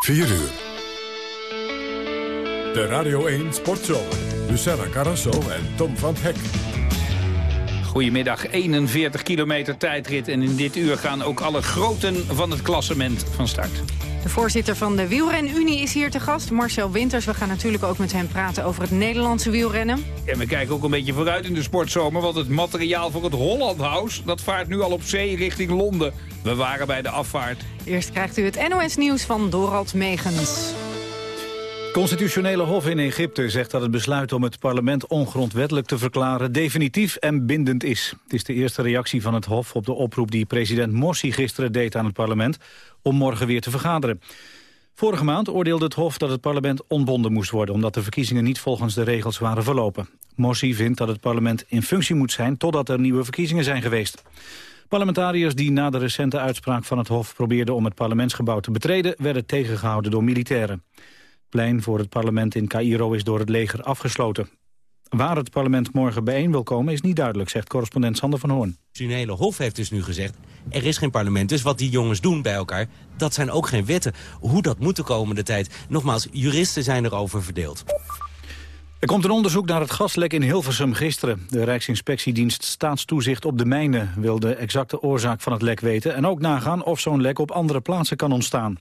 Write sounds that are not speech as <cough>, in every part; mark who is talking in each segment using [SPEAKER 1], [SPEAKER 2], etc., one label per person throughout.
[SPEAKER 1] 4 uur. De Radio 1 Sportshow. Luciana Carrasso en Tom van Hek.
[SPEAKER 2] Goedemiddag, 41 kilometer tijdrit. En in dit uur gaan ook alle groten van het klassement van start.
[SPEAKER 3] De voorzitter van de Wielrenunie is hier te gast, Marcel Winters. We gaan natuurlijk ook met hem praten over het Nederlandse wielrennen.
[SPEAKER 2] En we kijken ook een beetje vooruit in de sportzomer... want het materiaal voor het Holland House... dat vaart nu al op zee richting Londen. We waren bij de afvaart.
[SPEAKER 3] Eerst krijgt u het NOS-nieuws van Dorald Megens.
[SPEAKER 4] Constitutionele Hof in Egypte zegt dat het besluit om het parlement ongrondwettelijk te verklaren definitief en bindend is. Het is de eerste reactie van het Hof op de oproep die president Morsi gisteren deed aan het parlement om morgen weer te vergaderen. Vorige maand oordeelde het Hof dat het parlement ontbonden moest worden... omdat de verkiezingen niet volgens de regels waren verlopen. Morsi vindt dat het parlement in functie moet zijn... totdat er nieuwe verkiezingen zijn geweest. Parlementariërs die na de recente uitspraak van het Hof... probeerden om het parlementsgebouw te betreden... werden tegengehouden door militairen. Plein voor het parlement in Cairo is door het leger afgesloten. Waar het parlement morgen bijeen wil komen is niet duidelijk, zegt correspondent Sander van Hoorn. Het
[SPEAKER 5] Constitutionele Hof heeft dus nu gezegd, er is geen parlement. Dus wat die jongens doen bij elkaar, dat zijn ook geen wetten. Hoe dat moet de komende tijd, nogmaals, juristen zijn erover verdeeld.
[SPEAKER 4] Er komt een onderzoek naar het gaslek in Hilversum gisteren. De Rijksinspectiedienst Staatstoezicht op de Mijnen wil de exacte oorzaak van het lek weten... en ook nagaan of zo'n lek op andere plaatsen kan ontstaan.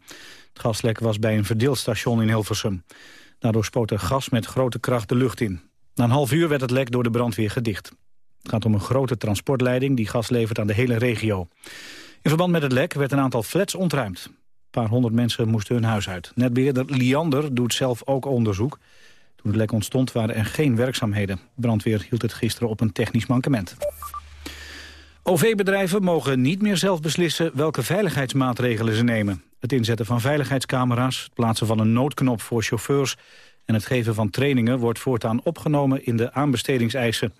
[SPEAKER 4] Het gaslek was bij een verdeelstation in Hilversum. Daardoor spoot er gas met grote kracht de lucht in. Na een half uur werd het lek door de brandweer gedicht. Het gaat om een grote transportleiding die gas levert aan de hele regio. In verband met het lek werd een aantal flats ontruimd. Een paar honderd mensen moesten hun huis uit. Netbeheerder Liander doet zelf ook onderzoek. Toen het lek ontstond waren er geen werkzaamheden. De brandweer hield het gisteren op een technisch mankement. OV-bedrijven mogen niet meer zelf beslissen welke veiligheidsmaatregelen ze nemen. Het inzetten van veiligheidscamera's, het plaatsen van een noodknop voor chauffeurs... en het geven van trainingen wordt voortaan opgenomen in de aanbestedingseisen.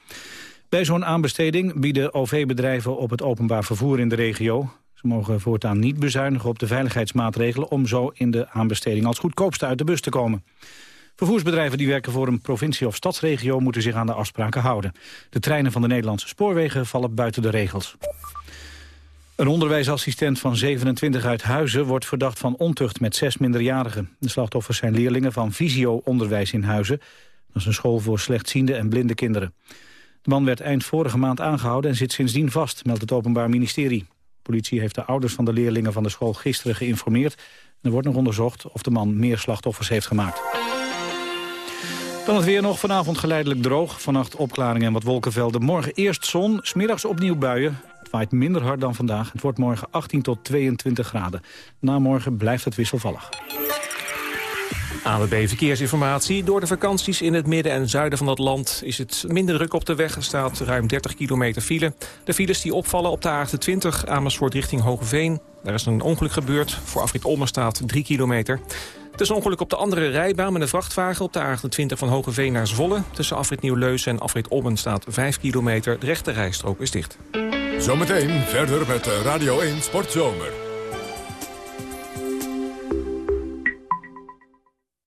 [SPEAKER 4] Bij zo'n aanbesteding bieden OV-bedrijven op het openbaar vervoer in de regio. Ze mogen voortaan niet bezuinigen op de veiligheidsmaatregelen... om zo in de aanbesteding als goedkoopste uit de bus te komen. Vervoersbedrijven die werken voor een provincie of stadsregio... moeten zich aan de afspraken houden. De treinen van de Nederlandse spoorwegen vallen buiten de regels. Een onderwijsassistent van 27 uit Huizen wordt verdacht van ontucht met zes minderjarigen. De slachtoffers zijn leerlingen van Visio-onderwijs in Huizen. Dat is een school voor slechtziende en blinde kinderen. De man werd eind vorige maand aangehouden en zit sindsdien vast, meldt het Openbaar Ministerie. De politie heeft de ouders van de leerlingen van de school gisteren geïnformeerd. Er wordt nog onderzocht of de man meer slachtoffers heeft gemaakt. Dan het weer nog. Vanavond geleidelijk droog. Vannacht opklaringen en wat wolkenvelden. Morgen eerst zon, smiddags opnieuw buien. Het waait minder hard dan vandaag. Het wordt morgen 18 tot 22 graden. Na morgen blijft het wisselvallig.
[SPEAKER 6] ANWB Verkeersinformatie. Door de vakanties in het midden en zuiden van het land is het minder druk op de weg. Er staat ruim 30 kilometer file. De files die opvallen op de A28 Amersfoort richting Hogeveen. Daar is een ongeluk gebeurd. Voor afrit Olmen staat 3 kilometer. Het is ongeluk op de andere rijbaan met een vrachtwagen op de A28 van Hogeveen naar Zwolle. Tussen afrit Nieuw-Leus en afrit Olmen staat 5 kilometer. De rechte rijstrook is dicht.
[SPEAKER 1] Zometeen verder met Radio 1 Sportzomer.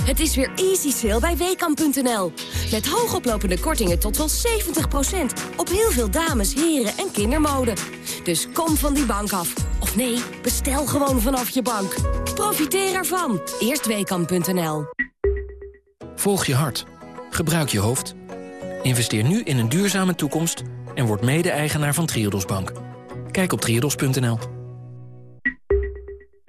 [SPEAKER 7] Het is weer easy sale bij WKAM.nl. Met hoogoplopende kortingen tot wel 70%. Op heel veel dames, heren en kindermode. Dus kom van die bank af. Of nee, bestel gewoon vanaf je bank. Profiteer ervan. Eerst WKAM.nl.
[SPEAKER 8] Volg je hart. Gebruik je hoofd. Investeer nu in een duurzame toekomst... en word mede-eigenaar van Triodos Bank. Kijk op triodos.nl.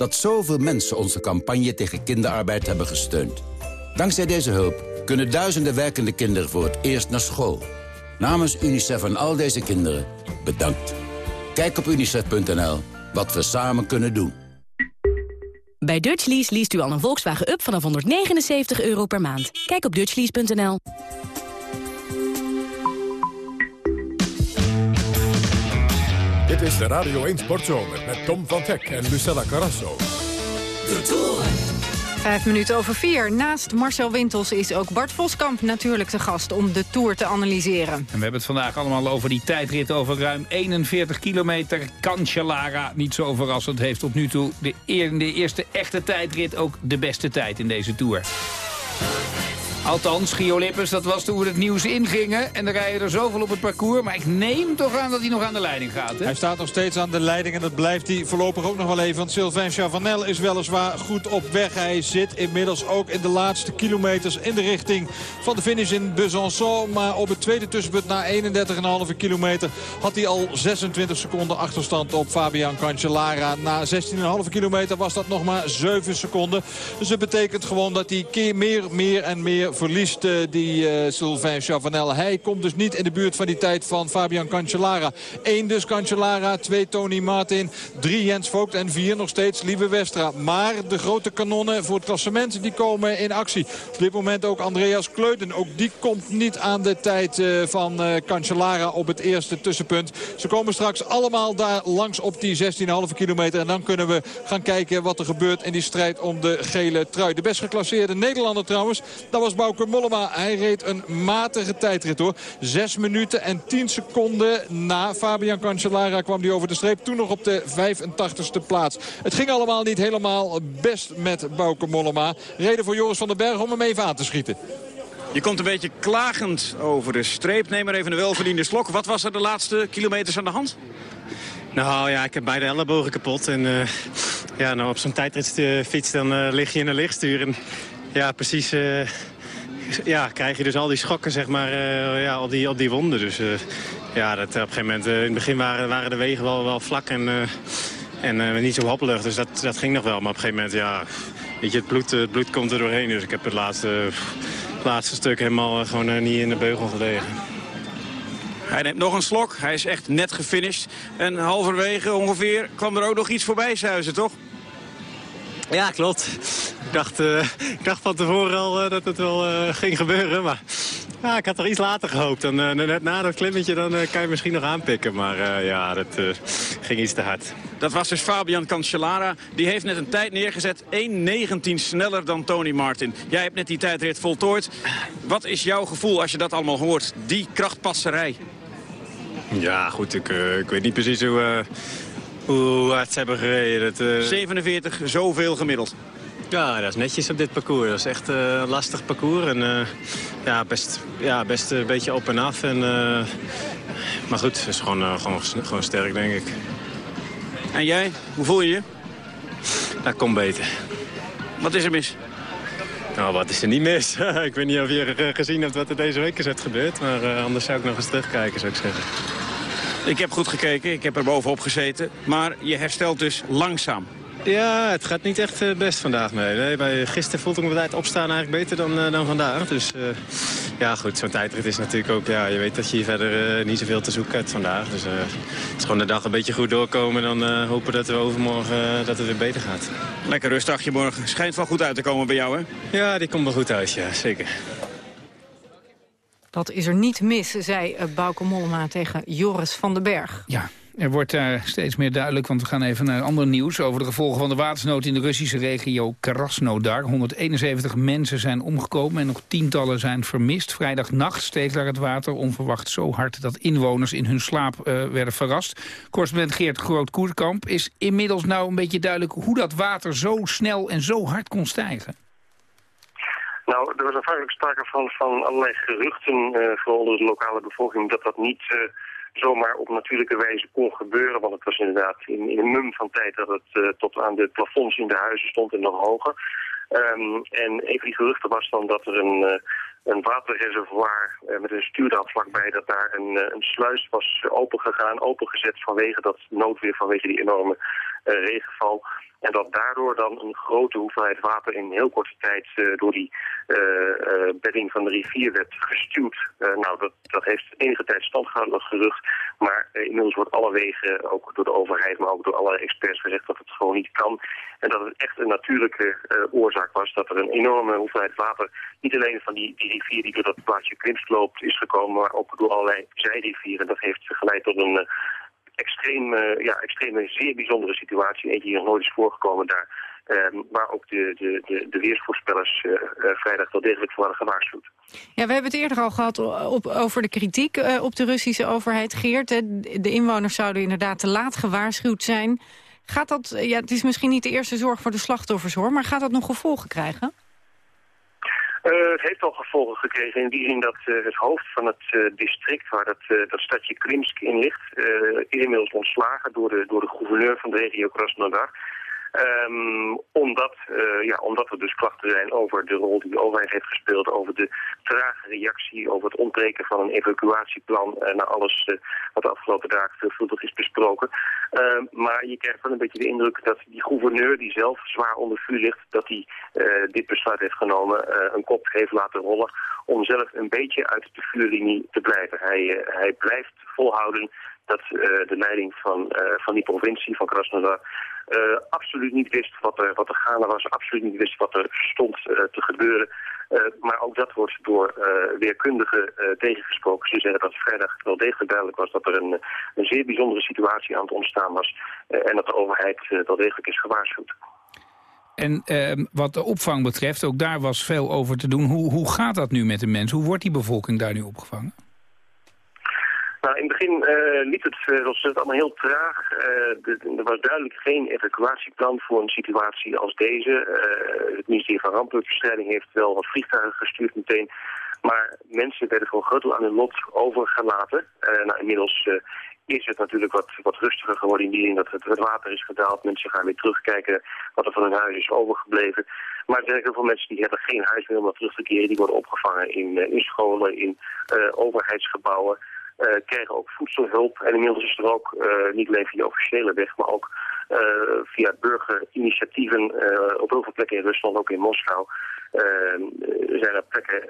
[SPEAKER 9] dat zoveel mensen onze campagne tegen kinderarbeid hebben gesteund. Dankzij deze hulp kunnen duizenden werkende kinderen voor het eerst naar school. Namens UNICEF en al deze kinderen, bedankt. Kijk op unicef.nl wat we samen kunnen doen.
[SPEAKER 10] Bij Dutch Lease leest u al een Volkswagen Up vanaf 179 euro per maand. Kijk op dutchlease.nl.
[SPEAKER 1] Dit is de Radio 1 Sportzomer met Tom van Hek en Lucella Carrasso.
[SPEAKER 3] De Tour. Vijf minuten over vier. Naast Marcel Wintels is ook Bart Voskamp natuurlijk te gast om de Tour te analyseren. En
[SPEAKER 2] we hebben het vandaag allemaal over die tijdrit over ruim 41 kilometer. Cancellara, niet zo verrassend, heeft tot nu toe de, de eerste echte tijdrit ook de beste tijd in deze Tour. Althans, Gio dat was toen we het nieuws ingingen. En er rijden er zoveel op het parcours. Maar ik neem toch aan dat hij nog aan de leiding gaat. Hè?
[SPEAKER 11] Hij staat nog steeds aan de leiding en dat blijft hij voorlopig ook nog wel even. Want Sylvain Chavanel is weliswaar goed op weg. Hij zit inmiddels ook in de laatste kilometers in de richting van de finish in Besançon. Maar op het tweede tussenpunt na 31,5 kilometer had hij al 26 seconden achterstand op Fabian Cancellara. Na 16,5 kilometer was dat nog maar 7 seconden. Dus dat betekent gewoon dat hij keer meer, meer en meer verliest uh, die uh, Sylvain Chavanel. Hij komt dus niet in de buurt van die tijd van Fabian Cancellara. 1 dus Cancellara, 2 Tony Martin, 3 Jens Vogt en 4 nog steeds Lieve Westra. Maar de grote kanonnen voor het klassement die komen in actie. Op dit moment ook Andreas Kleuden. Ook die komt niet aan de tijd uh, van Cancellara op het eerste tussenpunt. Ze komen straks allemaal daar langs op die 16,5 kilometer. En dan kunnen we gaan kijken wat er gebeurt in die strijd om de gele trui. De best geclasseerde Nederlander trouwens, dat was Bouke Mollema. Hij reed een matige tijdrit hoor. 6 minuten en 10 seconden na Fabian Cancellara kwam hij over de streep. Toen nog op de 85ste plaats. Het ging allemaal niet helemaal best met Bouke Mollema. Reden voor Joris van den Berg om hem even aan te schieten.
[SPEAKER 12] Je komt een beetje klagend over de streep. Neem maar even een welverdiende slok. Wat was er de laatste kilometers aan de hand?
[SPEAKER 13] Nou ja, ik heb beide ellebogen kapot. En uh, ja, nou, op zo'n tijdritfiets dan uh, lig je in een lichtstuur. En ja, precies... Uh, <laughs> ja, krijg je dus al die schokken zeg maar, uh, ja, op, die, op die wonden. Dus uh, ja, dat, op een gegeven moment, in het begin waren, waren de wegen wel, wel vlak en, en niet zo hoppelig. Dus dat, dat ging nog wel. Maar op een gegeven moment, ja, weet je, het bloed, het bloed komt er doorheen. Dus ik heb het laatste, laatste stuk helemaal gewoon niet in de beugel gelegen.
[SPEAKER 12] Hij neemt nog een slok. Hij is echt net gefinished. En halverwege ongeveer kwam er ook nog iets voorbij zuizen, toch?
[SPEAKER 13] Ja, klopt. Ik dacht, uh, ik dacht van tevoren al uh, dat het wel uh, ging gebeuren. Maar ja, ik had er iets later gehoopt. Dan, net na dat klimmetje dan kan je misschien nog aanpikken. Maar ja, dat ging iets te hard.
[SPEAKER 12] Dat was dus Fabian Cancellara. Die heeft net een tijd neergezet. 1.19 sneller dan Tony Martin. Jij hebt net die tijdrit voltooid. Wat is jouw gevoel als je dat allemaal hoort? Die krachtpasserij.
[SPEAKER 13] Ja, goed. Ik, ik weet niet precies hoe hoe hard ze hebben gereden. Dat, uh...
[SPEAKER 12] 47, zoveel gemiddeld.
[SPEAKER 13] Ja, dat is netjes op dit parcours. Dat is echt uh, een lastig parcours. En, uh, ja, best, ja, best een beetje op en af. En, maar goed, het is gewoon, gewoon, gewoon sterk, denk ik.
[SPEAKER 12] En jij, hoe voel je je?
[SPEAKER 13] Dat komt beter.
[SPEAKER 12] Wat is er mis?
[SPEAKER 13] Nou, wat is er niet mis? <laughs> ik weet niet of je gezien hebt wat er deze week is gebeurd. Maar anders zou ik nog eens terugkijken, zou ik zeggen.
[SPEAKER 12] Ik heb goed gekeken, ik heb er bovenop gezeten. Maar je herstelt dus langzaam.
[SPEAKER 13] Ja, het gaat niet echt uh, best vandaag mee. Nee, bij gisteren voelde ik me bij het opstaan eigenlijk beter dan, uh, dan vandaag. Dus uh, ja, goed, zo'n tijdrit is natuurlijk ook... Ja, je weet dat je hier verder niet zoveel te zoeken hebt vandaag. Dus het is gewoon de dag een beetje goed doorkomen... en dan hopen dat we overmorgen dat het weer beter gaat.
[SPEAKER 12] Lekker rustdagje morgen. Schijnt wel goed uit te komen bij jou, hè?
[SPEAKER 13] Ja, die komt wel goed uit, ja, zeker.
[SPEAKER 3] Dat is er niet mis, zei Bauke Mollema tegen Joris van den Berg.
[SPEAKER 2] Ja, er wordt uh, steeds meer duidelijk, want we gaan even naar ander nieuws... over de gevolgen van de watersnood in de Russische regio Krasnodar. 171 mensen zijn omgekomen en nog tientallen zijn vermist. Vrijdagnacht steeg daar het water onverwacht zo hard... dat inwoners in hun slaap uh, werden verrast. Correspondent Geert Groot-Koerkamp is inmiddels nou een beetje duidelijk... hoe dat water zo snel en zo hard kon stijgen.
[SPEAKER 14] Nou, er was aanvankelijk sprake van, van allerlei geruchten, uh, vooral onder de lokale bevolking, dat dat niet uh, zomaar op natuurlijke wijze kon gebeuren. Want het was inderdaad in, in een mum van tijd dat het uh, tot aan de plafonds in de huizen stond en nog hoger. Um, en een van die geruchten was dan dat er een, een waterreservoir met een stuurdam vlakbij, dat daar een, een sluis was opengegaan, opengezet vanwege dat noodweer, vanwege die enorme regenval. En dat daardoor dan een grote hoeveelheid water in heel korte tijd uh, door die uh, uh, bedding van de rivier werd gestuurd. nou, dat, dat heeft enige tijd stand gehouden, dat gerucht. Maar inmiddels wordt alle wegen, ook door de overheid, maar ook door alle experts gezegd dat het gewoon niet kan. En dat het echt een natuurlijke oorzaak was dat er een enorme hoeveelheid water, niet alleen van die, die rivier die door dat plaatsje Krimst loopt, is gekomen, maar ook door allerlei zijrivieren. Dat heeft geleid tot een extreem, uh, ja, extreme, zeer bijzondere situatie. Eentje die nog nooit is voorgekomen daar. Um, waar ook de, de, de, de weersvoorspellers uh, uh, vrijdag wel degelijk voor hadden gewaarschuwd.
[SPEAKER 3] Ja, we hebben het eerder al gehad op, over de kritiek op de Russische overheid. Geert, de inwoners zouden inderdaad te laat gewaarschuwd zijn. Gaat dat, ja, het is misschien niet de eerste zorg voor de slachtoffers hoor, maar gaat dat nog gevolgen krijgen?
[SPEAKER 14] Uh, het heeft al gevolgen gekregen in die zin dat uh, het hoofd van het uh, district waar dat, dat stadje Krimsk in ligt, inmiddels ontslagen door de, door de gouverneur van de regio Krasnodar. Um, omdat, uh, ja, omdat er dus klachten zijn over de rol die de overheid heeft gespeeld, over de trage reactie, over het ontbreken van een evacuatieplan uh, naar alles uh, wat de afgelopen dagen veelvuldig is besproken. Uh, maar je krijgt wel een beetje de indruk dat die gouverneur, die zelf zwaar onder vuur ligt, dat hij dit besluit heeft genomen, een kop heeft laten rollen om zelf een beetje uit de vuurlinie te blijven. Hij, hij blijft volhouden dat de leiding van, van die provincie, van Krasnodar, uh, absoluut niet wist wat er, wat er gaande was, absoluut niet wist wat er stond uh, te gebeuren. Uh, maar ook dat wordt door weerkundigen tegengesproken. Ze zeggen dat vrijdag wel degelijk duidelijk was dat er een, een zeer bijzondere situatie aan het ontstaan was. en dat de overheid wel degelijk is gewaarschuwd.
[SPEAKER 2] En wat de opvang betreft, ook daar was veel over te doen. Hoe, hoe gaat dat nu met de mensen? Hoe wordt die bevolking daar nu opgevangen?
[SPEAKER 14] Nou, in het begin uh, liep het, uh, was het allemaal heel traag. Uh, er was duidelijk geen evacuatieplan voor een situatie als deze. het ministerie van Rampenbestrijding heeft wel wat vliegtuigen gestuurd meteen. Maar mensen werden een groot aan hun lot overgelaten. nou, inmiddels is het natuurlijk wat, wat rustiger geworden in die zin dat het, het, water is gedaald. Mensen gaan weer terugkijken wat er van hun huis is overgebleven. Maar er zijn heel veel mensen die hebben geen huis meer om terug te keren. Die worden opgevangen in, in scholen, in overheidsgebouwen uh, krijgen ook voedselhulp. En inmiddels is er ook, uh, niet alleen via officiële weg, maar ook uh, via burgerinitiatieven op heel veel plekken in Rusland, ook in Moskou, zijn er plekken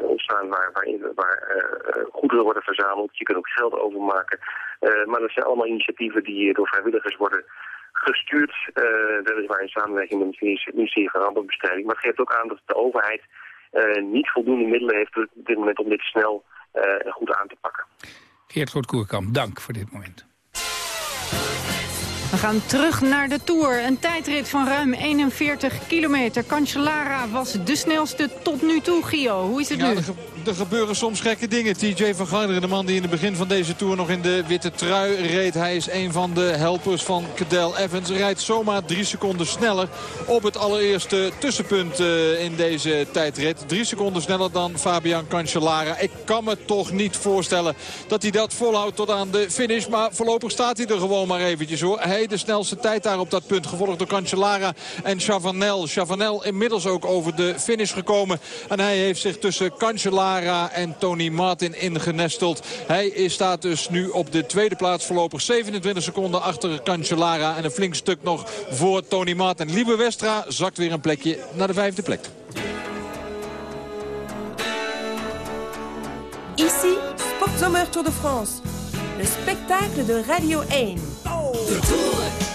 [SPEAKER 14] ontstaan waar, waarin, waar goederen worden verzameld. Je kunt ook geld overmaken. maar dat zijn allemaal initiatieven die door vrijwilligers worden gestuurd. weliswaar in samenwerking met het ministerie van Rampenbestrijding. Maar het geeft ook aan dat de overheid niet voldoende middelen heeft op dit moment om dit snel uh, goed aan te pakken.
[SPEAKER 2] Geert Groot-Koerkamp, dank voor dit moment.
[SPEAKER 3] We gaan terug naar de Tour. Een tijdrit van ruim 41 kilometer. Cancellara was de snelste tot nu toe, Gio. Hoe is het nu?
[SPEAKER 11] er gebeuren soms gekke dingen. TJ van Garderen, de man die in het begin van deze Tour nog in de witte trui reed. Hij is een van de helpers van Cadel Evans. Rijdt zomaar drie seconden sneller op het allereerste tussenpunt uh, in deze tijdrit. Drie seconden sneller dan Fabian Cancellara. Ik kan me toch niet voorstellen dat hij dat volhoudt tot aan de finish. Maar voorlopig staat hij er gewoon maar eventjes hoor. Hij de snelste tijd daar op dat punt. Gevolgd door Cancellara en Chavanel. Chavanel inmiddels ook over de finish gekomen. En hij heeft zich tussen Cancellara en Tony Martin ingenesteld. Hij staat dus nu op de tweede plaats voorlopig 27 seconden achter Cancellara. En een flink stuk nog voor Tony Martin. Liebe Westra zakt weer een plekje naar de vijfde plek.
[SPEAKER 15] Ici, Sportzomer Tour de France. Le spectacle de Radio 1. De Tour.
[SPEAKER 3] The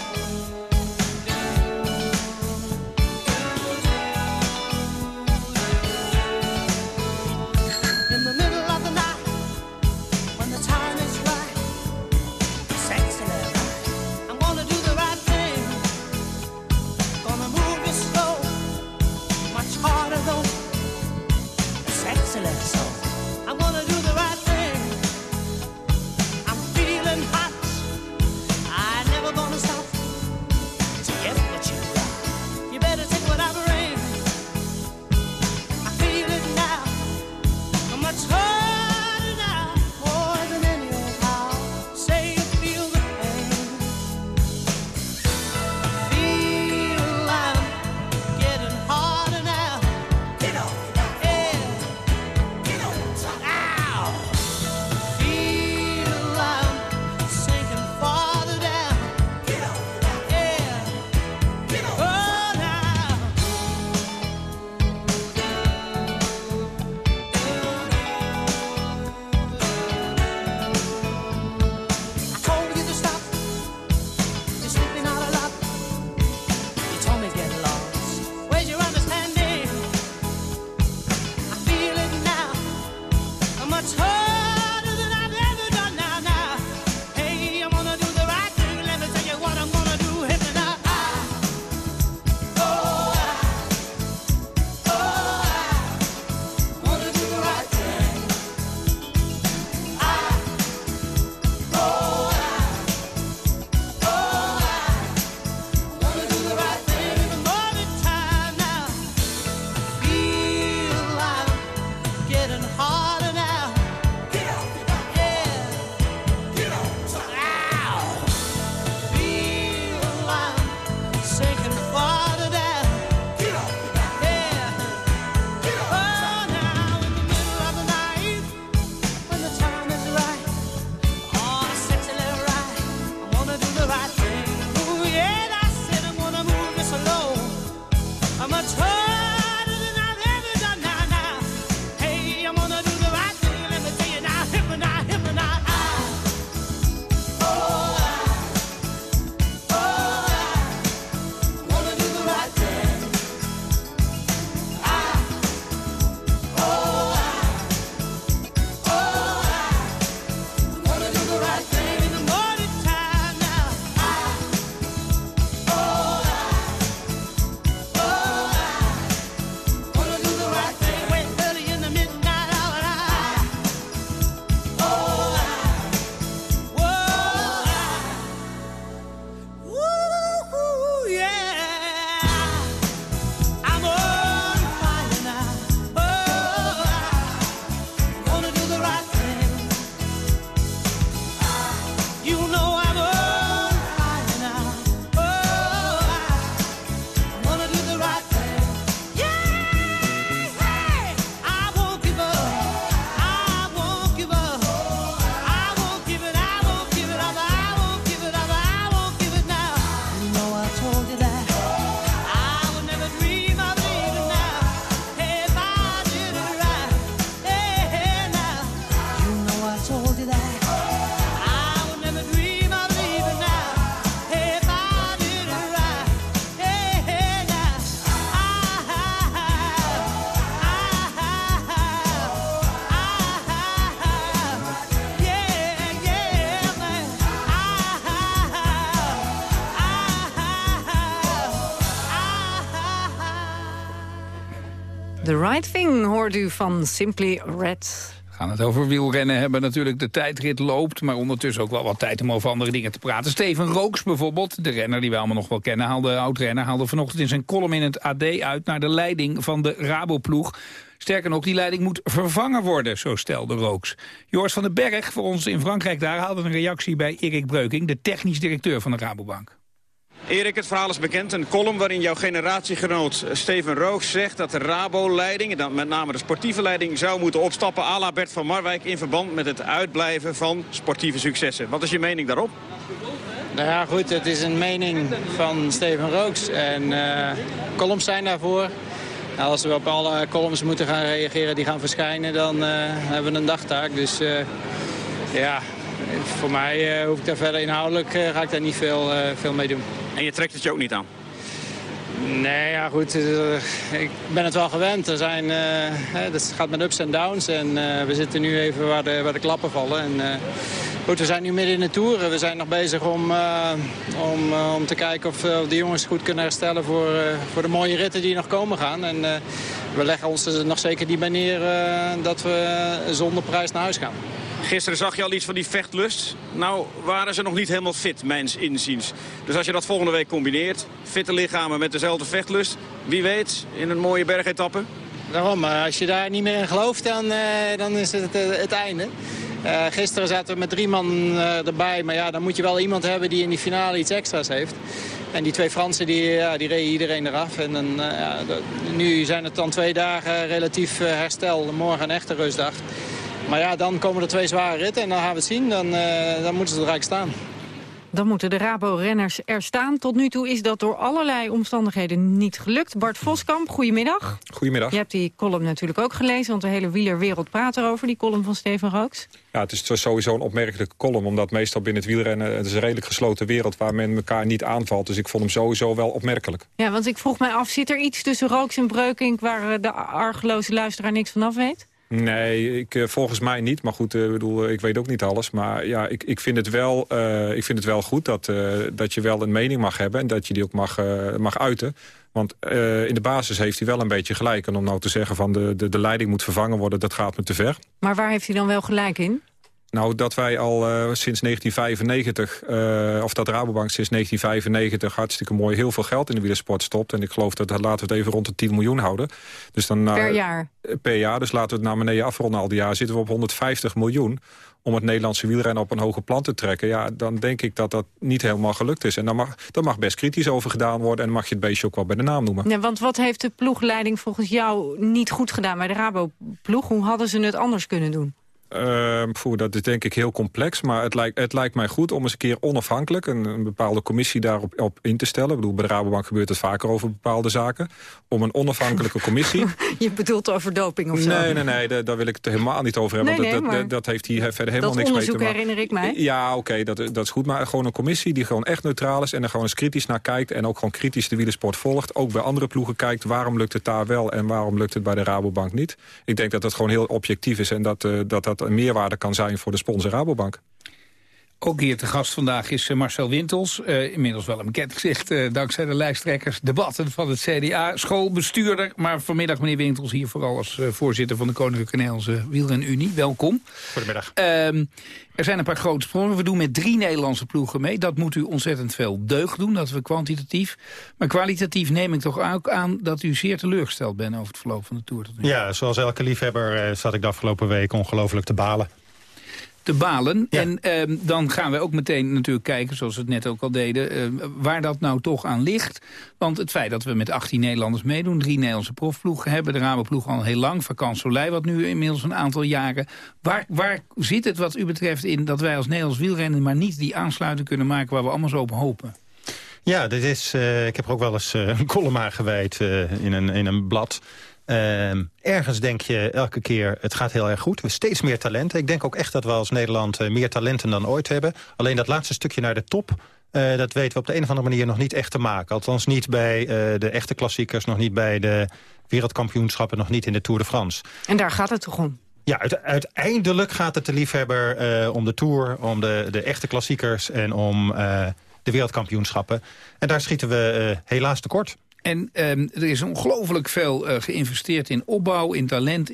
[SPEAKER 3] hoort u van Simply Red.
[SPEAKER 2] We gaan het over wielrennen hebben. Natuurlijk, de tijdrit loopt, maar ondertussen ook wel wat tijd om over andere dingen te praten. Steven Rooks bijvoorbeeld, de renner die we allemaal nog wel kennen, haalde, oud-renner, haalde vanochtend in zijn column in het AD uit naar de leiding van de Raboploeg. Sterker nog, die leiding moet vervangen worden, zo stelde Rooks. Joris van den Berg, voor ons in Frankrijk daar, haalde een reactie bij Erik Breuking, de technisch directeur van de Rabobank.
[SPEAKER 12] Erik, het verhaal is bekend. Een column waarin jouw generatiegenoot Steven Rooks zegt dat de Rabo-leiding... en dan met name de sportieve leiding zou moeten opstappen... à la Bert van Marwijk in verband met het uitblijven van sportieve successen. Wat is je mening daarop?
[SPEAKER 16] Nou ja, goed, het is een mening van Steven Rooks. En uh, columns zijn daarvoor. Nou, als we op alle columns moeten gaan reageren die gaan verschijnen... dan uh, hebben we een dagtaak. Dus uh, ja, voor mij hoef ik daar verder inhoudelijk... ga ik daar niet veel, veel mee doen.
[SPEAKER 12] En je trekt het je ook niet aan?
[SPEAKER 16] Nee, ja goed. ik ben het wel gewend. Er zijn, uh, het gaat met ups en downs. En uh, we zitten nu even waar de, waar de klappen vallen. En, goed, we zijn nu midden in de Tour. We zijn nog bezig om, om, om te kijken of, of de jongens goed kunnen herstellen... voor, voor de mooie ritten die nog komen gaan. En we leggen ons nog zeker niet bij neer dat we zonder prijs naar huis gaan.
[SPEAKER 12] Gisteren zag je al iets van die vechtlust. Nou waren ze nog niet helemaal fit, mijns inziens. Dus als je dat volgende week combineert, fitte lichamen met dezelfde vechtlust... wie weet, in een mooie bergetappe?
[SPEAKER 16] Daarom, als je daar niet meer in gelooft, dan, uh, dan is het uh, het einde. Uh, gisteren zaten we met drie man erbij, maar ja, dan moet je wel iemand hebben die in die finale iets extra's heeft. En die twee Fransen, die, ja, die reden iedereen eraf. En dan, ja, nu zijn het dan twee dagen relatief herstel, morgen een echte rustdag. Maar ja, dan komen er twee zware ritten en dan gaan we het zien. Dan, uh, dan moeten ze er eigenlijk staan.
[SPEAKER 3] Dan moeten de Rabo-renners er staan. Tot nu toe is dat door allerlei omstandigheden niet gelukt. Bart Voskamp, goedemiddag.
[SPEAKER 17] Goedemiddag.
[SPEAKER 3] Je hebt die column natuurlijk ook gelezen, want de hele wielerwereld praat erover, die column van Steven Rooks.
[SPEAKER 17] Ja, het is sowieso een opmerkelijke column, omdat meestal binnen het wielrennen... het is een redelijk gesloten wereld waar men elkaar niet aanvalt. Dus ik vond hem sowieso wel opmerkelijk.
[SPEAKER 3] Ja, want ik vroeg mij af, zit er iets tussen Rooks en Breukink... waar de argeloze luisteraar niks vanaf weet?
[SPEAKER 17] Nee, ik, uh, volgens mij niet. Maar goed, uh, bedoel, ik weet ook niet alles. Maar ja, ik, ik, vind, het wel, ik vind het wel goed dat, dat je wel een mening mag hebben... en dat je die ook mag, mag uiten. Want in de basis heeft hij wel een beetje gelijk. En om nou te zeggen van de, de, de leiding moet vervangen worden... dat gaat me te ver.
[SPEAKER 3] Maar waar heeft hij dan wel gelijk in?
[SPEAKER 17] Nou, dat wij al uh, sinds 1995, uh, of dat Rabobank sinds 1995... hartstikke mooi heel veel geld in de wielersport stopt. En ik geloof dat laten we het even rond de 10 miljoen houden.
[SPEAKER 3] Dus dan, uh, per jaar?
[SPEAKER 17] Per jaar, dus laten we het naar beneden afronden al die jaar. Zitten we op 150 miljoen om het Nederlandse wielrennen op een hoge plan te trekken... ja, dan denk ik dat dat niet helemaal gelukt is. En daar mag, daar mag best kritisch over gedaan worden... en mag je het beestje ook wel bij de naam noemen.
[SPEAKER 3] Ja, want wat heeft de ploegleiding volgens jou niet goed gedaan bij de Rabo-ploeg? Hoe hadden ze het anders kunnen doen?
[SPEAKER 17] Uh, dat is denk ik heel complex, maar het lijkt, het lijkt mij goed om eens een keer onafhankelijk een, een bepaalde commissie daarop op in te stellen. Ik bedoel, bij de Rabobank gebeurt het vaker over bepaalde zaken. Om een onafhankelijke commissie. <laughs>
[SPEAKER 3] Je bedoelt over doping of zo?
[SPEAKER 17] Nee, nee, nee, daar, daar wil ik het helemaal niet over hebben.
[SPEAKER 3] Nee,
[SPEAKER 17] nee,
[SPEAKER 3] dat,
[SPEAKER 17] dat, dat, heeft hier verder helemaal niks mee te maken.
[SPEAKER 3] Dat herinner ik mij.
[SPEAKER 17] Ja, oké, okay, dat, dat is goed. Maar gewoon een commissie die gewoon echt neutraal is en er gewoon eens kritisch naar kijkt. En ook gewoon kritisch de wielersport volgt. Ook bij andere ploegen kijkt waarom lukt het daar wel en waarom lukt het bij de Rabobank niet. Ik denk dat dat gewoon heel objectief is en dat uh, dat, dat een meerwaarde kan zijn voor de sponsor Rabobank.
[SPEAKER 2] Ook hier te gast vandaag is Marcel Wintels. Uh, inmiddels wel een bekend gezicht uh, dankzij de lijsttrekkers. Debatten van het CDA, schoolbestuurder. Maar vanmiddag meneer Wintels hier vooral als uh, voorzitter van de Koninklijke Nederlandse Wielrenunie. Welkom.
[SPEAKER 18] Goedemiddag.
[SPEAKER 2] Ehm, er zijn een paar grote sprongen. We doen met drie Nederlandse ploegen mee. Dat moet u ontzettend veel deugd doen, dat we kwantitatief. Maar kwalitatief neem ik toch ook aan dat u zeer teleurgesteld bent over het verloop van de Tour. Tot nu.
[SPEAKER 18] Ja, zoals elke liefhebber zat ik de afgelopen week ongelooflijk te balen
[SPEAKER 2] te balen. Ja. En uh, dan gaan we ook meteen natuurlijk kijken, zoals we het net ook al deden... Uh, waar dat nou toch aan ligt. Want het feit dat we met 18 Nederlanders meedoen... drie Nederlandse profploegen hebben, de Rabobank al heel lang... Vakant Soleil wat nu inmiddels een aantal jaren. Waar, waar zit het wat u betreft in dat wij als Nederlands wielrennen... maar niet die aansluiting kunnen maken waar we allemaal zo op hopen?
[SPEAKER 18] Ja, dit is, uh, ik heb er ook wel eens een <laughs> column aan gewijd in, een, in een blad... Uh, ergens denk je elke keer, het gaat heel erg goed. We hebben steeds meer talenten. Ik denk ook echt dat we als Nederland uh, meer talenten dan ooit hebben. Alleen dat laatste stukje naar de top... Uh, dat weten we op de een of andere manier nog niet echt te maken. Althans niet bij uh, de echte klassiekers, nog niet bij de wereldkampioenschappen... nog niet in de Tour de France.
[SPEAKER 3] En daar gaat het toch om?
[SPEAKER 18] Ja, uit, uiteindelijk gaat het de liefhebber uh, om de Tour... om de, de echte klassiekers en om de wereldkampioenschappen. En daar schieten we helaas tekort.
[SPEAKER 2] En ehm, er is ongelooflijk veel uh, geïnvesteerd in opbouw, in talent.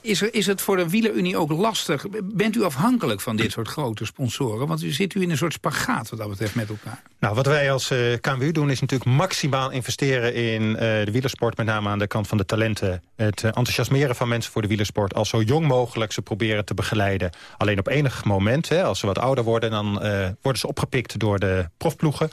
[SPEAKER 2] Is, is het voor de wielerunie ook lastig? Bent u afhankelijk van dit soort grote sponsoren? Want u zit u in een soort spagaat wat dat betreft met elkaar.
[SPEAKER 18] Nou, wat wij als uh, KMU doen is natuurlijk maximaal investeren in uh, de wielersport. Met name aan de kant van de talenten. Het enthousiasmeren van mensen voor de wielersport. Als zo jong mogelijk ze proberen te begeleiden. Alleen op enig moment, hè, als ze wat ouder worden... dan worden ze opgepikt door de profploegen.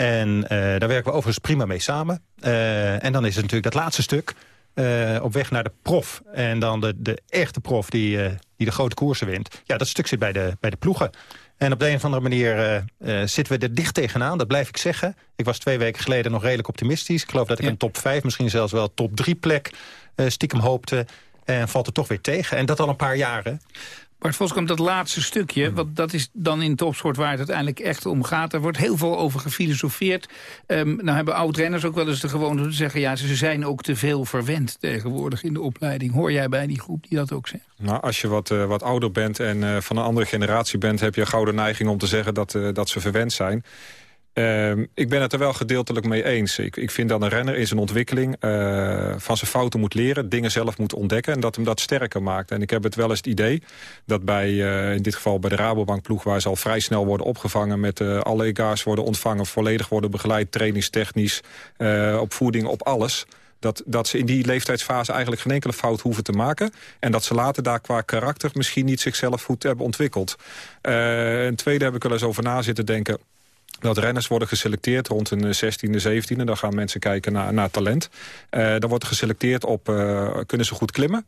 [SPEAKER 18] En uh, daar werken we overigens prima mee samen. Uh, en dan is het natuurlijk dat laatste stuk uh, op weg naar de prof. En dan de, de echte prof die, die de grote koersen wint. Ja, dat stuk zit bij de, bij de ploegen. En op de een of andere manier zitten we er dicht tegenaan. Dat blijf ik zeggen. Ik was twee weken geleden nog redelijk optimistisch. Ik geloof dat ik ja. een top 5, misschien zelfs wel top 3 plek stiekem hoopte. En valt er toch weer tegen. En dat al een paar jaren.
[SPEAKER 2] Bart Voskamp, dat laatste stukje, hmm. want dat is dan in topsport waar het uiteindelijk echt om gaat. Er wordt heel veel over gefilosofeerd. Um, nou hebben oud-renners ook wel eens de gewoonte te zeggen... ja, ze zijn ook te veel verwend tegenwoordig in de opleiding. Hoor jij bij die groep die dat ook zegt?
[SPEAKER 17] Nou, als je wat, uh, wat ouder bent en uh, van een andere generatie bent... heb je een gouden neiging om te zeggen dat, uh, dat ze verwend zijn. Uh, ik ben het er wel gedeeltelijk mee eens. Ik, ik vind dat een renner in zijn ontwikkeling uh, van zijn fouten moet leren... dingen zelf moet ontdekken en dat hem dat sterker maakt. En ik heb het wel eens het idee dat bij, uh, in dit geval bij de Rabobank-ploeg... waar ze al vrij snel worden opgevangen met uh, alle ega's worden ontvangen... volledig worden begeleid, trainingstechnisch, op voeding, op alles... Dat, dat ze in die leeftijdsfase eigenlijk geen enkele fout hoeven te maken. En dat ze later daar qua karakter misschien niet zichzelf goed hebben ontwikkeld. Een tweede heb ik wel eens over na zitten denken dat renners worden geselecteerd rond een 16e, 17e. Dan gaan mensen kijken naar, naar talent. Uh, dan wordt er geselecteerd op, uh, kunnen ze goed klimmen?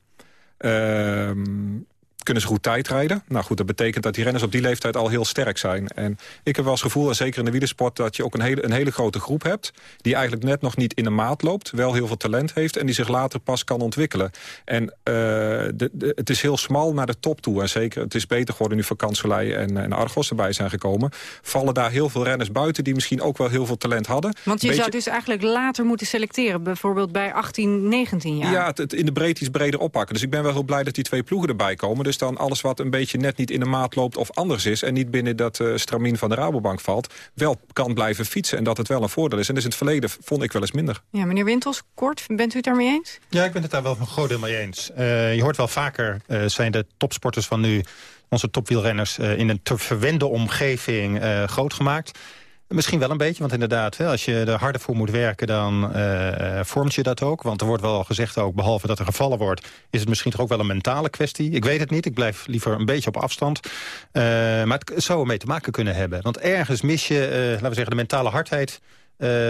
[SPEAKER 17] Kunnen ze goed tijdrijden. Nou goed, dat betekent dat die renners op die leeftijd al heel sterk zijn. En ik heb wel eens gevoel, en zeker in de wielersport... dat je ook een hele, een hele grote groep hebt... die eigenlijk net nog niet in de maat loopt... wel heel veel talent heeft en die zich later pas kan ontwikkelen. En uh, de, de, het is heel smal naar de top toe. En zeker, het is beter geworden nu Vakantselij en, en Argos erbij zijn gekomen. Vallen daar heel veel renners buiten die misschien ook wel heel veel talent hadden.
[SPEAKER 3] Want je Beetje... zou dus eigenlijk later moeten selecteren. Bijvoorbeeld bij 18, 19 jaar.
[SPEAKER 17] Ja, het, het in de breedte iets breder oppakken. Dus ik ben wel heel blij dat die twee ploegen erbij komen. Dus dan alles wat een beetje net niet in de maat loopt of anders is... en niet binnen dat uh, stramien van de Rabobank valt... wel kan blijven fietsen en dat het wel een voordeel is. En dus in het verleden vond ik wel eens minder.
[SPEAKER 3] Ja, meneer Wintels, kort, bent u het daarmee eens?
[SPEAKER 18] Ja, ik ben het daar wel van groot deel mee eens. Uh, je hoort wel vaker, uh, zijn de topsporters van nu... onze topwielrenners in een te verwende omgeving groot gemaakt... Misschien wel een beetje, want inderdaad, als je er harder voor moet werken... dan uh, vormt je dat ook. Want er wordt wel gezegd ook, behalve dat er gevallen wordt... is het misschien toch ook wel een mentale kwestie. Ik weet het niet, ik blijf liever een beetje op afstand. Uh, maar het zou ermee te maken kunnen hebben. Want ergens mis je, uh, laten we zeggen, de mentale hardheid...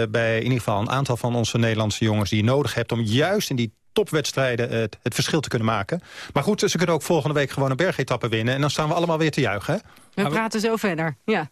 [SPEAKER 18] bij in ieder geval een aantal van onze Nederlandse jongens... die je nodig hebt om juist in die topwedstrijden het, het, verschil te kunnen maken. Maar goed, ze kunnen ook volgende week gewoon een bergetappe winnen... en dan staan we allemaal weer te juichen.
[SPEAKER 3] Hè? We praten zo verder, ja.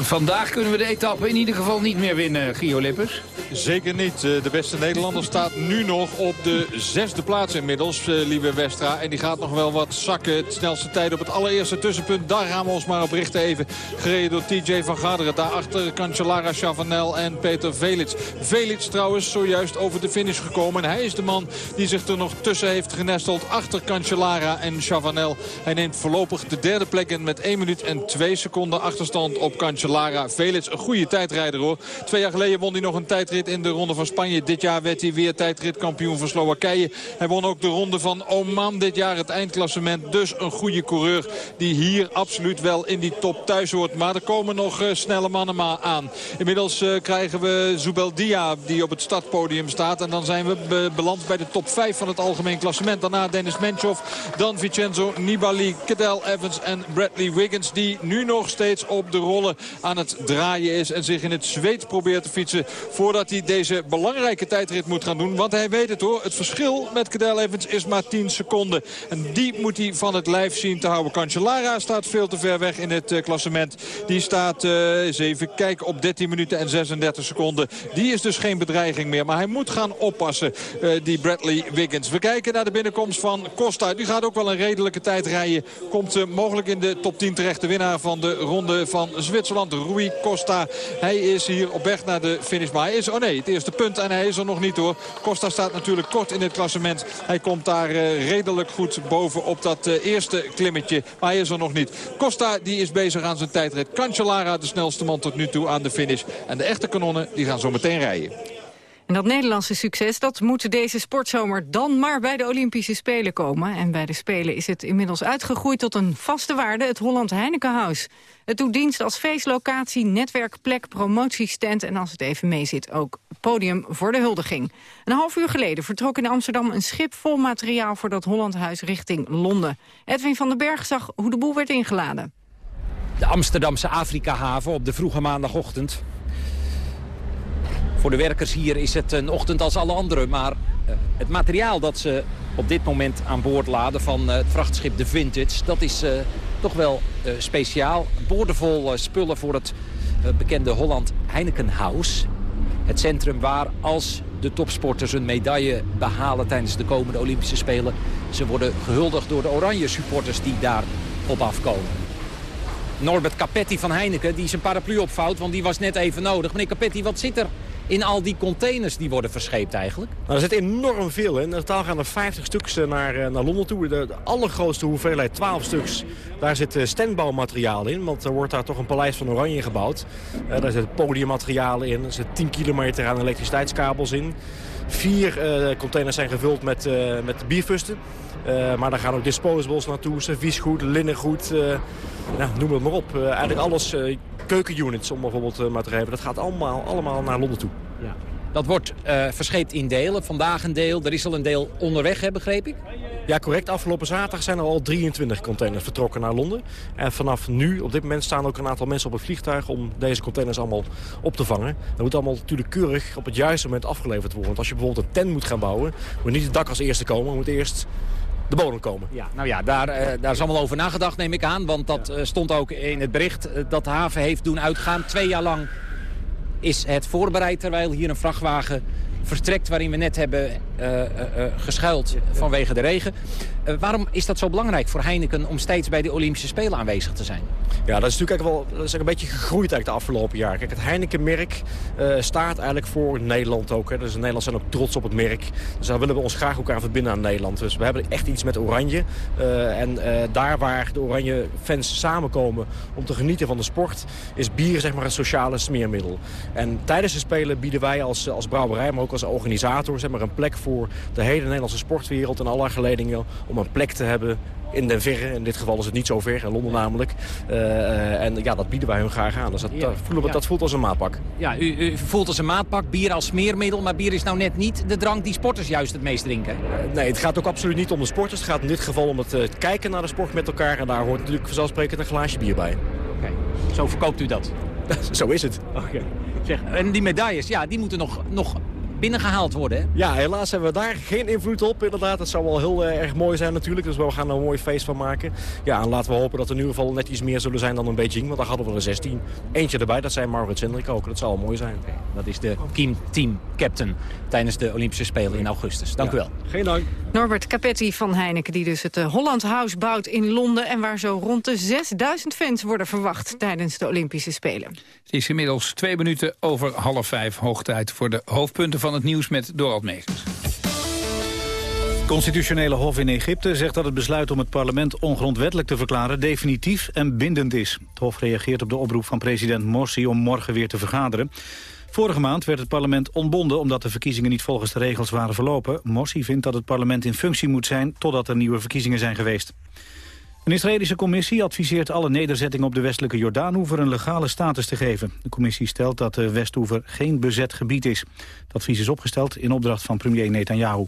[SPEAKER 2] Vandaag kunnen we de etappe in ieder geval niet meer winnen, Gio Lippers.
[SPEAKER 11] Zeker niet. Eh, de beste Nederlander staat nu nog op de zesde plaats inmiddels, eh, Lieve Westra. En die gaat nog wel wat zakken. Het snelste tijd op het allereerste tussenpunt. Daar gaan we ons maar op richten even. Gereden door TJ van Garderen. Daarachter Cancellara Chavanel en Peter Velits. Velits trouwens zojuist over de finish gekomen. En hij is de man die zich er nog tussen heeft genesteld. Achter Cancellara en Chavanel. Hij neemt voorlopig de derde plek in met 1 minuut en 2 seconden achterstand op Cancellara. Lara Velits. Een goede tijdrijder hoor. Twee jaar geleden won hij nog een tijdrit in de Ronde van Spanje. Dit jaar werd hij weer tijdritkampioen van Slowakije. Hij won ook de Ronde van Oman dit jaar het eindklassement. Dus een goede coureur die hier absoluut wel in die top thuis hoort. Maar er komen nog uh, snelle mannen maar aan. Inmiddels uh, krijgen we Zubeldia die op het startpodium staat. En dan zijn we be beland bij de top 5 van het algemeen klassement. Daarna Dennis Menchov, dan Vincenzo Nibali, Cadel Evans en Bradley Wiggins. Die nu nog steeds op de rollen aan het draaien is. En zich in het zweet probeert te fietsen voordat hij deze belangrijke tijdrit moet gaan doen. Want hij weet het hoor. Het verschil met Cadel Evans is maar 10 seconden. En die moet hij van het lijf zien te houden. Cancellara staat veel te ver weg in het uh, klassement. Die staat, uh, eens even kijken, op 13 minuten en 36 seconden. Die is dus geen bedreiging meer. Maar hij moet gaan oppassen, uh, die Bradley Wiggins. We kijken naar de binnenkomst van Costa. Die gaat ook wel een redelijke tijd rijden. Komt mogelijk in de top 10 terecht. De winnaar van de ronde van Zwitserland Rui Costa, hij is hier op weg naar de finish. Maar hij is, oh nee, het eerste punt en hij is er nog niet hoor. Costa staat natuurlijk kort in het klassement. Hij komt daar uh, redelijk goed boven op dat uh, eerste klimmetje. Maar hij is er nog niet. Costa die is bezig aan zijn tijdrit. Cancellara de snelste man tot nu toe aan de finish. En de echte kanonnen die gaan zo meteen rijden.
[SPEAKER 3] En dat Nederlandse succes, dat moet deze sportzomer dan maar bij de Olympische Spelen komen. En bij de Spelen is het inmiddels uitgegroeid tot een vaste waarde, het Holland Heinekenhuis. Het doet dienst als feestlocatie, netwerkplek, promotiestand en als het even mee zit ook podium voor de huldiging. Een half uur geleden vertrok in Amsterdam een schip vol materiaal voor dat Hollandhuis richting Londen. Edwin van den Berg zag hoe de boel werd ingeladen.
[SPEAKER 19] De Amsterdamse Afrika-haven op de vroege maandagochtend. Voor de werkers hier is het een ochtend als alle andere. Maar uh, het materiaal dat ze op dit moment aan boord laden van uh, het vrachtschip de Vintage... dat is uh, toch wel speciaal. Boordevol spullen voor het bekende Holland Heineken House. Het centrum waar als de topsporters een medaille behalen tijdens de komende Olympische Spelen... ze worden gehuldigd door de oranje supporters die daar op afkomen. Norbert Capetti van Heineken die zijn paraplu opvouwt, want die was net even nodig. Meneer Capetti, wat zit er in al die containers die worden verscheept eigenlijk?
[SPEAKER 20] Nou, er zit enorm veel in. In totaal gaan er 50 stuks eh, naar, eh, naar Londen toe. De, allergrootste hoeveelheid, 12 stuks, daar zit uh, standbouwmateriaal in. Want er wordt daar toch een paleis van Oranje gebouwd. Uh, daar zit podiummateriaal in. Er zit 10 kilometer aan elektriciteitskabels in. Vier uh, containers zijn gevuld met, met bierfusten. Uh, maar daar gaan ook disposables naartoe, serviesgoed, linnengoed, uh, nou, noem het maar op. Uh, eigenlijk alles, keukenunits om bijvoorbeeld maar te geven, dat gaat allemaal, allemaal naar Londen toe. Ja.
[SPEAKER 19] Dat wordt verscheept in delen, vandaag een deel, er is al een deel onderweg, hè, begreep ik?
[SPEAKER 20] Ja, correct. Afgelopen zaterdag zijn er al 23 containers vertrokken naar Londen. En vanaf nu, op dit moment, staan ook een aantal mensen op het vliegtuig... om deze containers allemaal op te vangen. Dat moet allemaal natuurlijk keurig op het juiste moment afgeleverd worden. Want als je bijvoorbeeld een tent moet gaan bouwen... moet niet het dak als eerste komen, moet eerst de bodem komen.
[SPEAKER 19] Ja, nou ja, daar, uh, daar is allemaal over nagedacht, neem ik aan. Want dat uh, stond ook in het bericht uh, dat de haven heeft doen uitgaan. Twee jaar lang is het voorbereid, terwijl hier een vrachtwagen vertrekt... waarin we net hebben geschuild vanwege de regen. Waarom is dat zo belangrijk voor Heineken om steeds bij de Olympische Spelen aanwezig te zijn?
[SPEAKER 20] Ja, dat is natuurlijk wel dat is een beetje gegroeid eigenlijk de afgelopen jaar. Kijk, het Heineken-merk staat eigenlijk voor Nederland ook. Hè. Dus Nederland zijn ook trots op het merk. Dus daar willen we ons graag ook aan verbinden aan Nederland. Dus we hebben echt iets met Oranje. en daar waar de Oranje-fans samenkomen om te genieten van de sport... is bier zeg maar een sociale smeermiddel. En tijdens de Spelen bieden wij als, als brouwerij, maar ook als organisator... zeg maar een plek voor de hele Nederlandse sportwereld en alle geledingen... om een plek te hebben in den verre. In dit geval is het niet zo ver, in Londen namelijk. Uh, en ja, dat bieden wij hun graag aan. Dus dat, ja, voelen we, ja. dat voelt als een maatpak.
[SPEAKER 19] Ja, u, u, voelt als een maatpak, bier als smeermiddel. Maar bier is nou net niet de drank die sporters juist het meest drinken.
[SPEAKER 20] Uh, nee, het gaat ook absoluut niet om de sporters. Het gaat in dit geval om het uh, kijken naar de sport met elkaar. En daar hoort natuurlijk vanzelfsprekend een glaasje bier bij.
[SPEAKER 19] Oké, okay. zo verkoopt u dat? <laughs>
[SPEAKER 20] zo is het.
[SPEAKER 19] Okay. Zeg, en die medailles, ja, die moeten nog, nog binnengehaald worden. Hè?
[SPEAKER 20] Ja, helaas hebben we daar geen invloed op. Inderdaad, dat zou wel heel uh, erg mooi zijn natuurlijk. Dus we gaan er een mooi feest van maken. Ja, en laten we hopen dat er in ieder geval net iets meer zullen zijn dan in Beijing. Want daar hadden we er 16. Eentje erbij, dat zijn Maurits Hendrik ook. Dat zou wel mooi zijn. Okay,
[SPEAKER 19] dat is de Team, team Captain tijdens de Olympische Spelen in augustus. Dank
[SPEAKER 20] ja.
[SPEAKER 19] u wel.
[SPEAKER 20] Geen dank.
[SPEAKER 3] Norbert Capetti van Heineken, die dus het uh, Holland House bouwt in Londen... en waar zo rond de 6000 fans worden verwacht tijdens de Olympische Spelen.
[SPEAKER 2] Het is inmiddels twee minuten over half vijf. Hoog tijd voor de hoofdpunten van het nieuws met Dorald Meesters.
[SPEAKER 4] Het constitutionele hof in Egypte zegt dat het besluit om het parlement ongrondwettelijk te verklaren definitief en bindend is. Het hof reageert op de oproep van president Morsi om morgen weer te vergaderen. Vorige maand werd het parlement ontbonden omdat de verkiezingen niet volgens de regels waren verlopen. Morsi vindt dat het parlement in functie moet zijn totdat er nieuwe verkiezingen zijn geweest. Een Israëlische commissie adviseert alle nederzettingen op de westelijke Jordaanoever een legale status te geven. De commissie stelt dat de Westoever geen bezet gebied is. Het advies is opgesteld in opdracht van premier Netanyahu.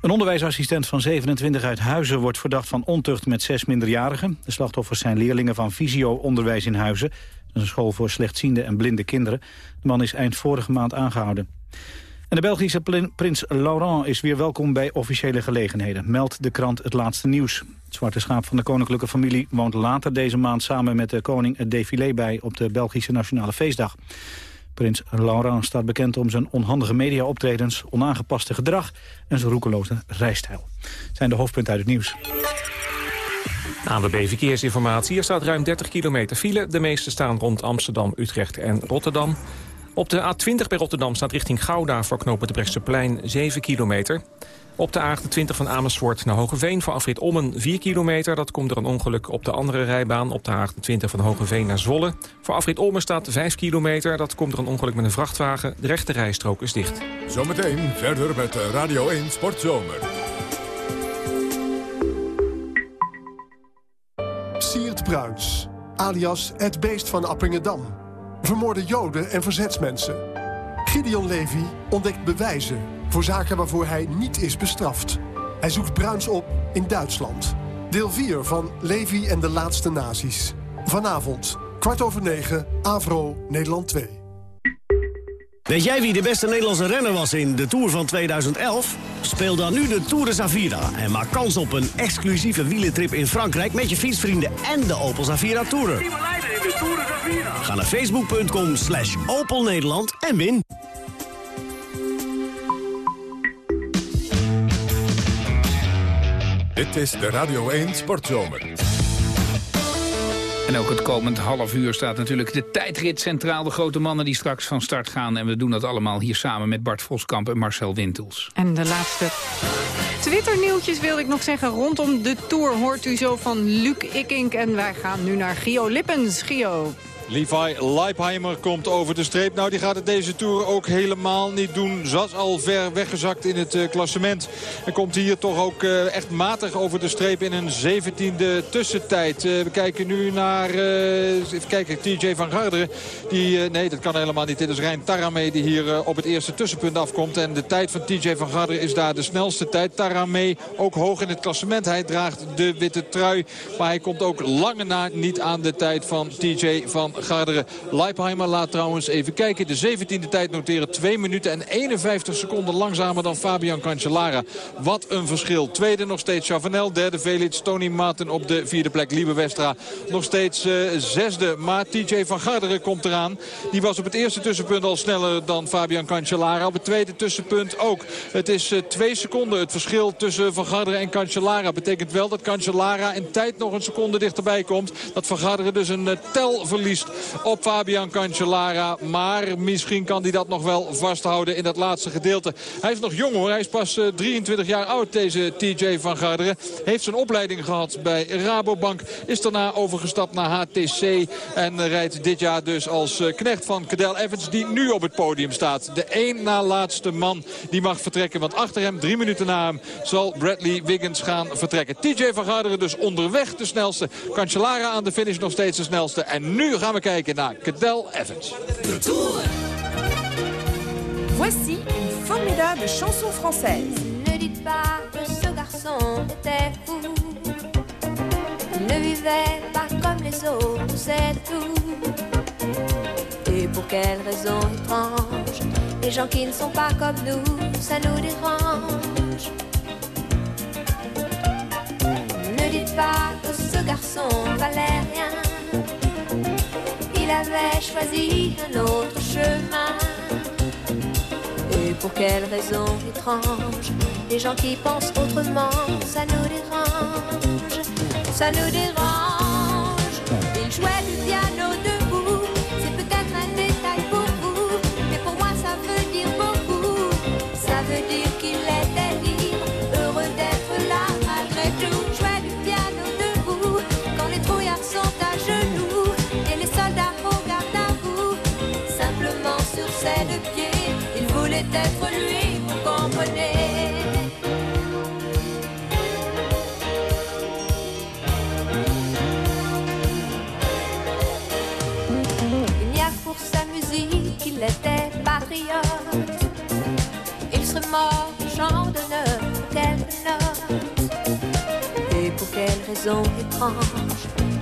[SPEAKER 4] Een onderwijsassistent van 27 uit Huizen wordt verdacht van ontucht met zes minderjarigen. De slachtoffers zijn leerlingen van Visio-onderwijs in Huizen. Een school voor slechtziende en blinde kinderen. De man is eind vorige maand aangehouden. De Belgische prins Laurent is weer welkom bij officiële gelegenheden, meldt de krant Het Laatste Nieuws. Het zwarte schaap van de koninklijke familie woont later deze maand samen met de koning het défilé bij op de Belgische Nationale Feestdag. Prins Laurent staat bekend om zijn onhandige mediaoptredens, onaangepaste gedrag en zijn roekeloze rijstijl. Zijn de hoofdpunten uit het nieuws.
[SPEAKER 21] Aan de B-verkeersinformatie. Er staat ruim 30 kilometer file. De meeste staan rond Amsterdam, Utrecht en Rotterdam. Op de A20 bij Rotterdam staat richting Gouda voor knopen de Brechtseplein 7 kilometer. Op de A28 van Amersfoort naar Hogeveen voor afrit Ommen 4 kilometer. Dat komt door een ongeluk op de andere rijbaan op de A28 van Hogeveen naar Zwolle. Voor afrit Ommen staat 5 kilometer. Dat komt door een ongeluk met een vrachtwagen. De rechte rijstrook is dicht.
[SPEAKER 1] Zometeen verder met Radio 1 Sportzomer.
[SPEAKER 22] Siert Bruins, alias het beest van Appingedam. Vermoorde joden en verzetsmensen. Gideon Levy ontdekt bewijzen voor zaken waarvoor hij niet is bestraft. Hij zoekt Bruins op in Duitsland. Deel 4 van Levy en de laatste nazi's. Vanavond, kwart over negen, Avro, Nederland 2.
[SPEAKER 23] Weet jij wie de beste Nederlandse renner was in de Tour van 2011? Speel dan nu de Tour de Zavira en maak kans op een exclusieve wielentrip in Frankrijk... met je fietsvrienden en de Opel Zavira Tourer. Ga naar facebook.com slash Opel Nederland en win.
[SPEAKER 1] Dit is de Radio 1 Sportzomer.
[SPEAKER 2] En ook het komend half uur staat natuurlijk de tijdrit centraal. De grote mannen die straks van start gaan. En we doen dat allemaal hier samen met Bart Voskamp en Marcel Wintels.
[SPEAKER 3] En de laatste Twitter-nieuwtjes wilde ik nog zeggen. Rondom de Tour hoort u zo van Luc Ikink. En wij gaan nu naar Gio Lippens. Gio,
[SPEAKER 11] Levi Leipheimer komt over de streep. Nou, die gaat het deze Tour ook helemaal niet doen. Zat al ver weggezakt in het uh, klassement. En komt hier toch ook uh, echt matig over de streep in een 17e tussentijd. Uh, we kijken nu naar, even kijken, TJ van Garderen. Die, nee, dat kan helemaal niet. Dit is Rijn Taramee die hier op het eerste tussenpunt afkomt. En de tijd van TJ van Garderen is daar de snelste tijd. Taramee ook hoog in het klassement. Hij draagt de witte trui. Maar hij komt ook lange na niet aan de tijd van TJ van Garderen. Leipheimer laat trouwens even kijken. De 17e tijd noteren 2 minuten en 51 seconden langzamer dan Fabian Cancellara. Wat een verschil. Tweede nog steeds Chavanel. Derde Velits. Tony Maarten op de vierde plek. Liebe Westra nog steeds uh, zesde. Maar TJ van Garderen komt eraan. Die was op het eerste tussenpunt al sneller dan Fabian Cancellara. Op het tweede tussenpunt ook. Het is uh, twee seconden het verschil tussen Van Garderen en Cancellara. Betekent wel dat Cancellara in tijd nog een seconde dichterbij komt. Dat Van Garderen dus een uh, tel verliest op Fabian Cancellara. Maar misschien kan hij dat nog wel vasthouden in dat laatste gedeelte. Hij is nog jong hoor. Hij is pas uh, 23 jaar oud deze TJ van Garderen. Heeft zijn opleiding gehad bij Rabobank. Is daarna overgestapt naar HTC. En rijdt dit jaar dus als uh, knecht van Cadel Evans. Die nu op het podium staat. De één na laatste man die mag vertrekken. Want achter hem, drie minuten na hem, zal Bradley Wiggins gaan vertrekken. TJ van Garderen dus onderweg de snelste. Cancellara aan de finish nog steeds de snelste. En nu gaan we kijken naar Cadel Evans.
[SPEAKER 15] Voici une formidable chanson française.
[SPEAKER 24] Ne dites pas que ce garçon était fou. Il ne vivait pas comme les autres, c'est tout. Et pour quelle raison étrange Les gens qui ne sont pas comme nous, ça nous dérange. Ne dites pas que ce garçon valait rien avait choisi un autre chemin. Et pour quelle raison étrange Les gens qui pensent autrement, ça nous dérange, ça nous dérange. Il jouait du piano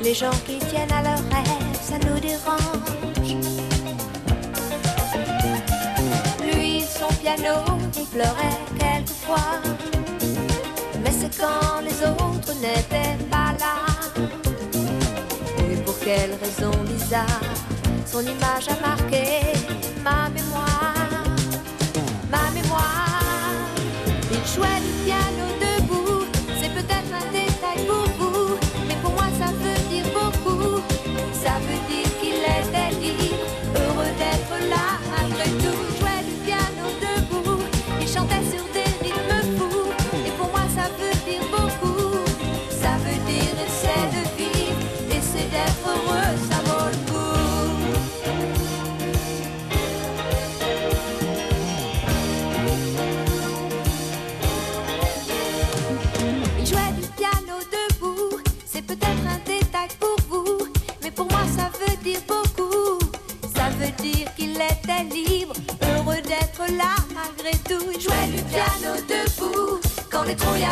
[SPEAKER 24] Les gens qui tiennent à leurs rêves, ça nous dérange. son piano, il pleurait quelquefois. Mais c'est quand les autres n'étaient pas là. Et pour quelle raison bizarre, son image a marqué ma mémoire? Ma mémoire, il jouait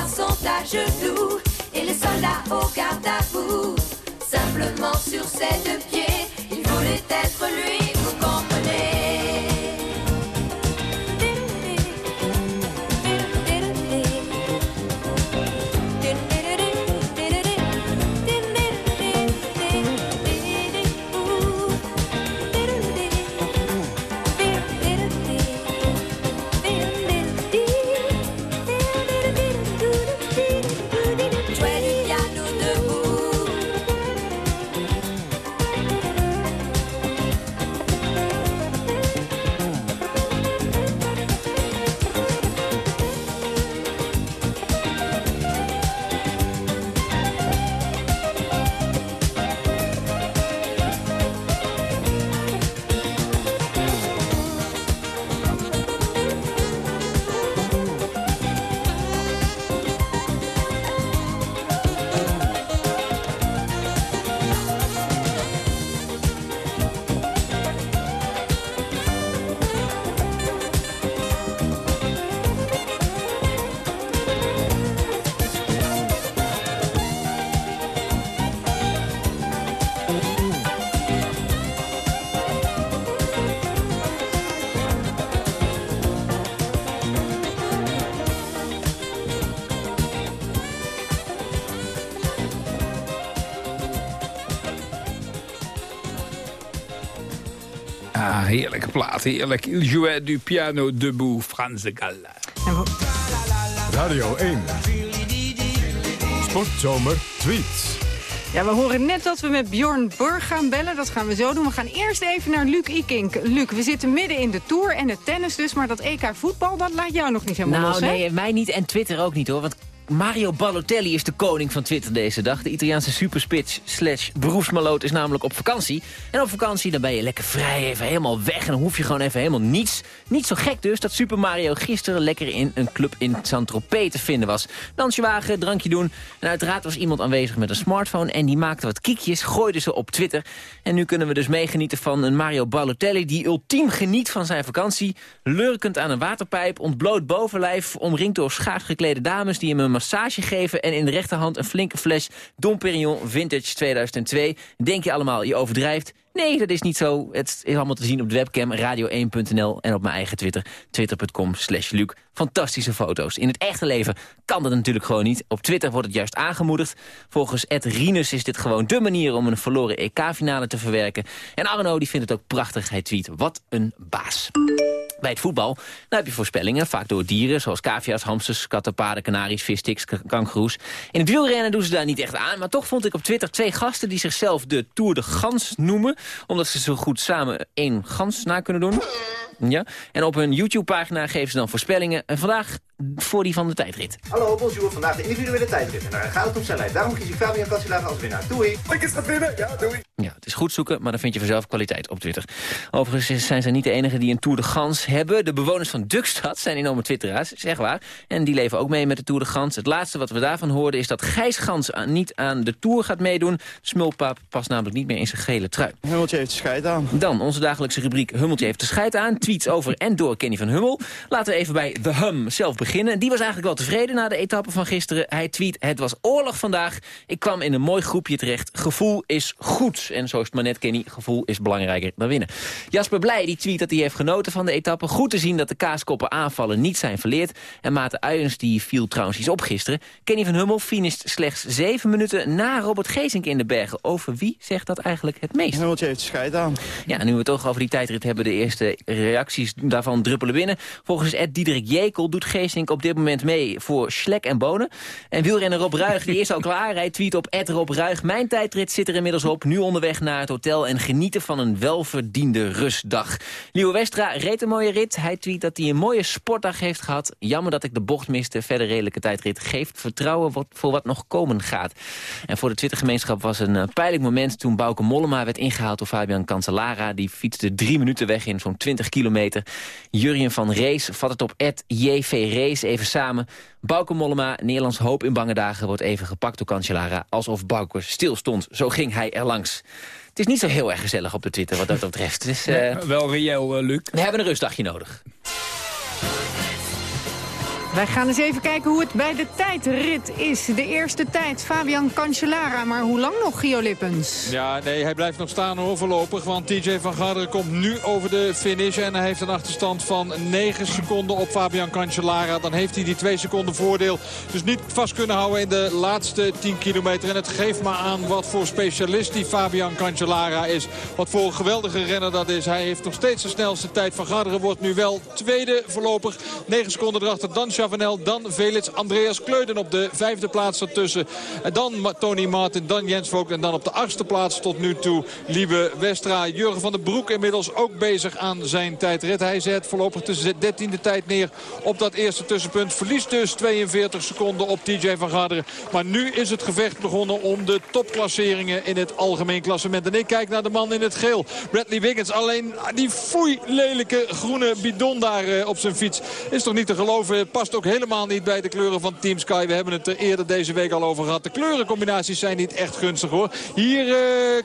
[SPEAKER 24] sont à genoux, et les soldats au garde à vous. Simplement sur ses deux
[SPEAKER 2] heerlijke plaat, heerlijk. Il jouait du piano debout, Frans de Galla.
[SPEAKER 1] Radio 1. Sportzomer tweets.
[SPEAKER 3] Ja, we horen net dat we met Bjorn Borg gaan bellen. Dat gaan we zo doen. We gaan eerst even naar Luc Ikink. Luc, we zitten midden in de Tour en het tennis dus... maar dat EK voetbal, dat laat jou nog niet helemaal
[SPEAKER 25] Nou
[SPEAKER 3] los, hè?
[SPEAKER 25] nee, mij niet en Twitter ook niet hoor. Want Mario Balotelli is de koning van Twitter deze dag. De Italiaanse superspits slash beroepsmaloot is namelijk op vakantie. En op vakantie dan ben je lekker vrij, even helemaal weg. En dan hoef je gewoon even helemaal niets. Niet zo gek dus dat Super Mario gisteren lekker in een club in Saint-Tropez te vinden was. Dansje wagen, drankje doen. En uiteraard was iemand aanwezig met een smartphone. En die maakte wat kiekjes, gooide ze op Twitter. En nu kunnen we dus meegenieten van een Mario Balotelli... die ultiem geniet van zijn vakantie. Lurkend aan een waterpijp, ontbloot bovenlijf... omringd door schaars geklede dames die hem een massage geven... en in de rechterhand een flinke fles Dom Perignon Vintage 2002. Denk je allemaal, je overdrijft? Nee, dat is niet zo. Het is allemaal te zien op de webcam radio1.nl en op mijn eigen Twitter, twitter.com slash Luc. Fantastische foto's. In het echte leven kan dat natuurlijk gewoon niet. Op Twitter wordt het juist aangemoedigd. Volgens Ed Rinus is dit gewoon dé manier om een verloren EK-finale te verwerken. En Arno die vindt het ook prachtig. Hij tweet, wat een baas. Bij het voetbal dan heb je voorspellingen, vaak door dieren... zoals cavia's, hamsters, katten, paarden, kanaries, vissticks, kangoeroes. In het wielrennen doen ze daar niet echt aan... maar toch vond ik op Twitter twee gasten die zichzelf de Tour de Gans noemen... omdat ze zo goed samen één gans na kunnen doen. Ja. En op hun YouTube-pagina geven ze dan voorspellingen. En vandaag voor die van de tijdrit.
[SPEAKER 26] Hallo, bonjour. Vandaag de individuele tijdrit. En daar gaat het om snelheid. Daarom kies ik Fabian Cancellara als winnaar. Doei. Ik is dat winnen. Ja, doei.
[SPEAKER 25] Ja, het is goed zoeken, maar dan vind je vanzelf kwaliteit op Twitter. Overigens zijn ze niet de enigen die een Tour de Gans hebben. De bewoners van Dukstad zijn enorme twitteraars, zeg waar. En die leven ook mee met de Tour de Gans. Het laatste wat we daarvan hoorden is dat Gijs Gans niet aan de Tour gaat meedoen. Smulpaap past namelijk niet meer in zijn gele trui.
[SPEAKER 27] Hummeltje heeft de scheid aan.
[SPEAKER 25] Dan onze dagelijkse rubriek Hummeltje heeft de scheid aan. Tweets over en door Kenny van Hummel. Laten we even bij The Hum zelf beginnen. Die was eigenlijk wel tevreden na de etappe van gisteren. Hij tweet, het was oorlog vandaag. Ik kwam in een mooi groepje terecht. Gevoel is goed. En zo is het maar net, Kenny. Gevoel is belangrijker dan winnen. Jasper Blij die tweet dat hij heeft genoten van de etappe. Goed te zien dat de kaaskoppen aanvallen niet zijn verleerd. En Maarten Uyens die viel trouwens iets op gisteren. Kenny van Hummel finisht slechts zeven minuten na Robert Geesink in de bergen. Over wie zegt dat eigenlijk het meest?
[SPEAKER 27] Hummeltje heeft scheid aan.
[SPEAKER 25] Ja, nu we het toch over die tijdrit hebben, de eerste reacties daarvan druppelen binnen. Volgens Ed Diederik Jekel doet Geesink op dit moment mee voor Schlek en Bonen. En wielrenner Rob Ruig, die is al <laughs> klaar. Hij tweet op Ed Rob Ruig. Mijn tijdrit zit er inmiddels op. Nu onderweg naar het hotel en genieten van een welverdiende rustdag. Leo Westra reed een mooie rit. Hij tweet dat hij een mooie sportdag heeft gehad. Jammer dat ik de bocht miste. Verder redelijke tijdrit geeft vertrouwen wat, voor wat nog komen gaat. En voor de Twittergemeenschap was een uh, pijnlijk moment toen Bouke Mollema werd ingehaald door Fabian Cancellara. Die fietste drie minuten weg in zo'n 20 kilometer. Jurjen van Rees vat het op Ed JV even samen. Bouke Mollema, Nederlands hoop in bange dagen, wordt even gepakt door Cancellara. Alsof Bouke stil stond. Zo ging hij er langs. Het is niet zo heel erg gezellig op de Twitter wat dat betreft. Dus, uh,
[SPEAKER 2] wel reëel, Luc.
[SPEAKER 25] We hebben een rustdagje nodig.
[SPEAKER 3] Wij gaan eens even kijken hoe het bij de tijdrit is. De eerste tijd, Fabian Cancellara. Maar hoe lang nog, Gio Lippens?
[SPEAKER 11] Ja, nee, hij blijft nog staan hoor, voorlopig. Want TJ van Garderen komt nu over de finish. En hij heeft een achterstand van 9 seconden op Fabian Cancellara. Dan heeft hij die 2 seconden voordeel. Dus niet vast kunnen houden in de laatste 10 kilometer. En het geeft maar aan wat voor specialist die Fabian Cancellara is. Wat voor een geweldige renner dat is. Hij heeft nog steeds de snelste tijd. Van Garderen wordt nu wel tweede voorlopig. 9 seconden erachter. Dan Chavanel, dan Velits, Andreas Kleuden op de vijfde plaats ertussen. En dan Tony Martin, dan Jens Vogt en dan op de achtste plaats tot nu toe Liebe Westra. Jurgen van den Broek inmiddels ook bezig aan zijn tijdrit. Hij zet voorlopig de dertiende tijd neer op dat eerste tussenpunt. Verliest dus 42 seconden op TJ van Garderen. Maar nu is het gevecht begonnen om de topklasseringen in het algemeen klassement. En ik kijk naar de man in het geel. Bradley Wiggins. Alleen die foei lelijke groene bidon daar eh, op zijn fiets. Is toch niet te geloven. Past ook helemaal niet bij de kleuren van Team Sky. We hebben het er eerder deze week al over gehad. De kleurencombinaties zijn niet echt gunstig hoor. Hier uh,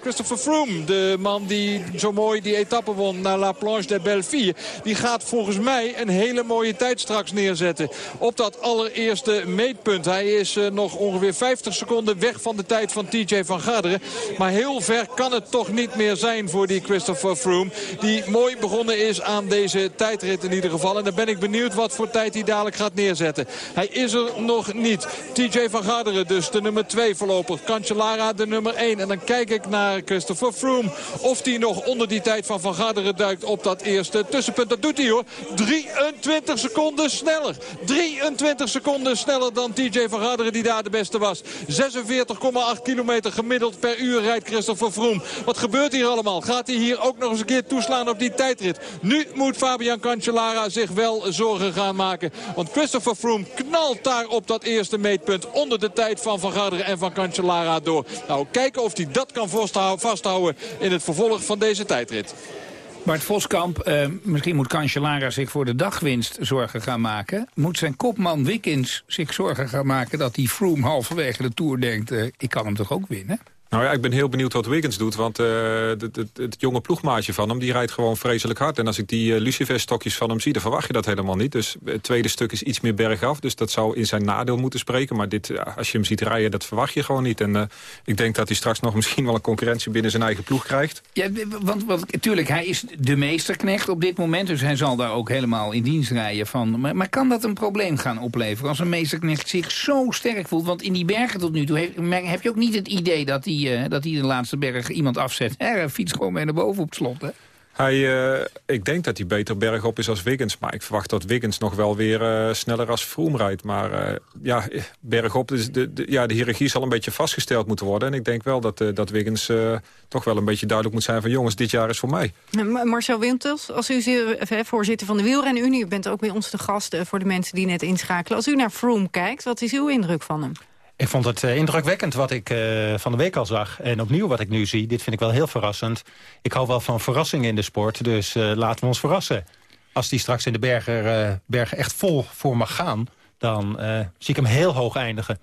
[SPEAKER 11] Christopher Froome, de man die zo mooi die etappe won naar La Planche de Belleville. Die gaat volgens mij een hele mooie tijd straks neerzetten. Op dat allereerste meetpunt. Hij is uh, nog ongeveer 50 seconden weg van de tijd van TJ van Garderen. Maar heel ver kan het toch niet meer zijn voor die Christopher Froome. Die mooi begonnen is aan deze tijdrit in ieder geval. En dan ben ik benieuwd wat voor tijd hij dadelijk gaat neerzetten. Hij is er nog niet. TJ van Garderen dus de nummer 2 voorlopig. Cancellara de nummer 1. En dan kijk ik naar Christopher Froome. Of hij nog onder die tijd van Van Garderen duikt op dat eerste tussenpunt. Dat doet hij hoor. 23 seconden sneller. 23 seconden sneller dan TJ van Garderen die daar de beste was. 46,8 kilometer gemiddeld per uur rijdt Christopher Froome. Wat gebeurt hier allemaal? Gaat hij hier ook nog eens een keer toeslaan op die tijdrit? Nu moet Fabian Cancellara zich wel zorgen gaan maken. Want Christopher Froome knalt daar op dat eerste meetpunt onder de tijd van Van Garderen en van Cancellara door. Nou, kijken of hij dat kan vasthouden in het vervolg van deze tijdrit.
[SPEAKER 2] Bart Voskamp, uh, misschien moet Cancellara zich voor de dagwinst zorgen gaan maken. Moet zijn kopman Wickens zich zorgen gaan maken dat hij Froome halverwege de Tour denkt... Uh, ik kan hem toch ook winnen?
[SPEAKER 17] Nou ja, ik ben heel benieuwd wat Wiggins doet. Want het, het, het, jonge ploegmaatje van hem, die rijdt gewoon vreselijk hard. En als ik die uh, Lucifer-stokjes van hem zie, dan verwacht je dat helemaal niet. Dus het tweede stuk is iets meer bergaf. Dus dat zou in zijn nadeel moeten spreken. Maar dit, als je hem ziet rijden, dat verwacht je gewoon niet. En uh, ik denk dat hij straks nog <laughs> misschien wel een concurrentie binnen zijn eigen ploeg krijgt.
[SPEAKER 2] Ja, want, natuurlijk, hij is de meesterknecht op dit moment. Dus hij zal daar ook helemaal in dienst rijden van. Maar, kan dat een probleem gaan opleveren als een meesterknecht zich zo sterk voelt? Want in die bergen tot nu toe heb je ook niet het idee dat hij uh, dat hij de laatste berg iemand afzet. Hij fiets gewoon mee naar boven op het slot. Hè?
[SPEAKER 17] Hij, uh, ik denk dat hij beter bergop is als Wiggins. Maar ik verwacht dat Wiggins nog wel weer uh, sneller als Froome rijdt. Maar uh, ja, bergop, dus de, de, ja, de hiërarchie zal een beetje vastgesteld moeten worden. En ik denk wel dat, dat Wiggins toch wel een beetje duidelijk moet zijn van... jongens, dit jaar is voor mij.
[SPEAKER 3] Marcel Wintels, als u voorzitter van de Wielrenunie... u bent ook bij ons de gast voor de mensen die net inschakelen. Als u naar Froome kijkt, wat is uw indruk van hem?
[SPEAKER 18] Ik vond het uh, indrukwekkend wat ik uh, van de week al zag. En opnieuw wat ik nu zie, dit vind ik wel heel verrassend. Ik hou wel van verrassingen in de sport, dus uh, laten we ons verrassen. Als die straks in de bergen, bergen echt vol voor mag gaan... dan zie ik hem heel hoog eindigen.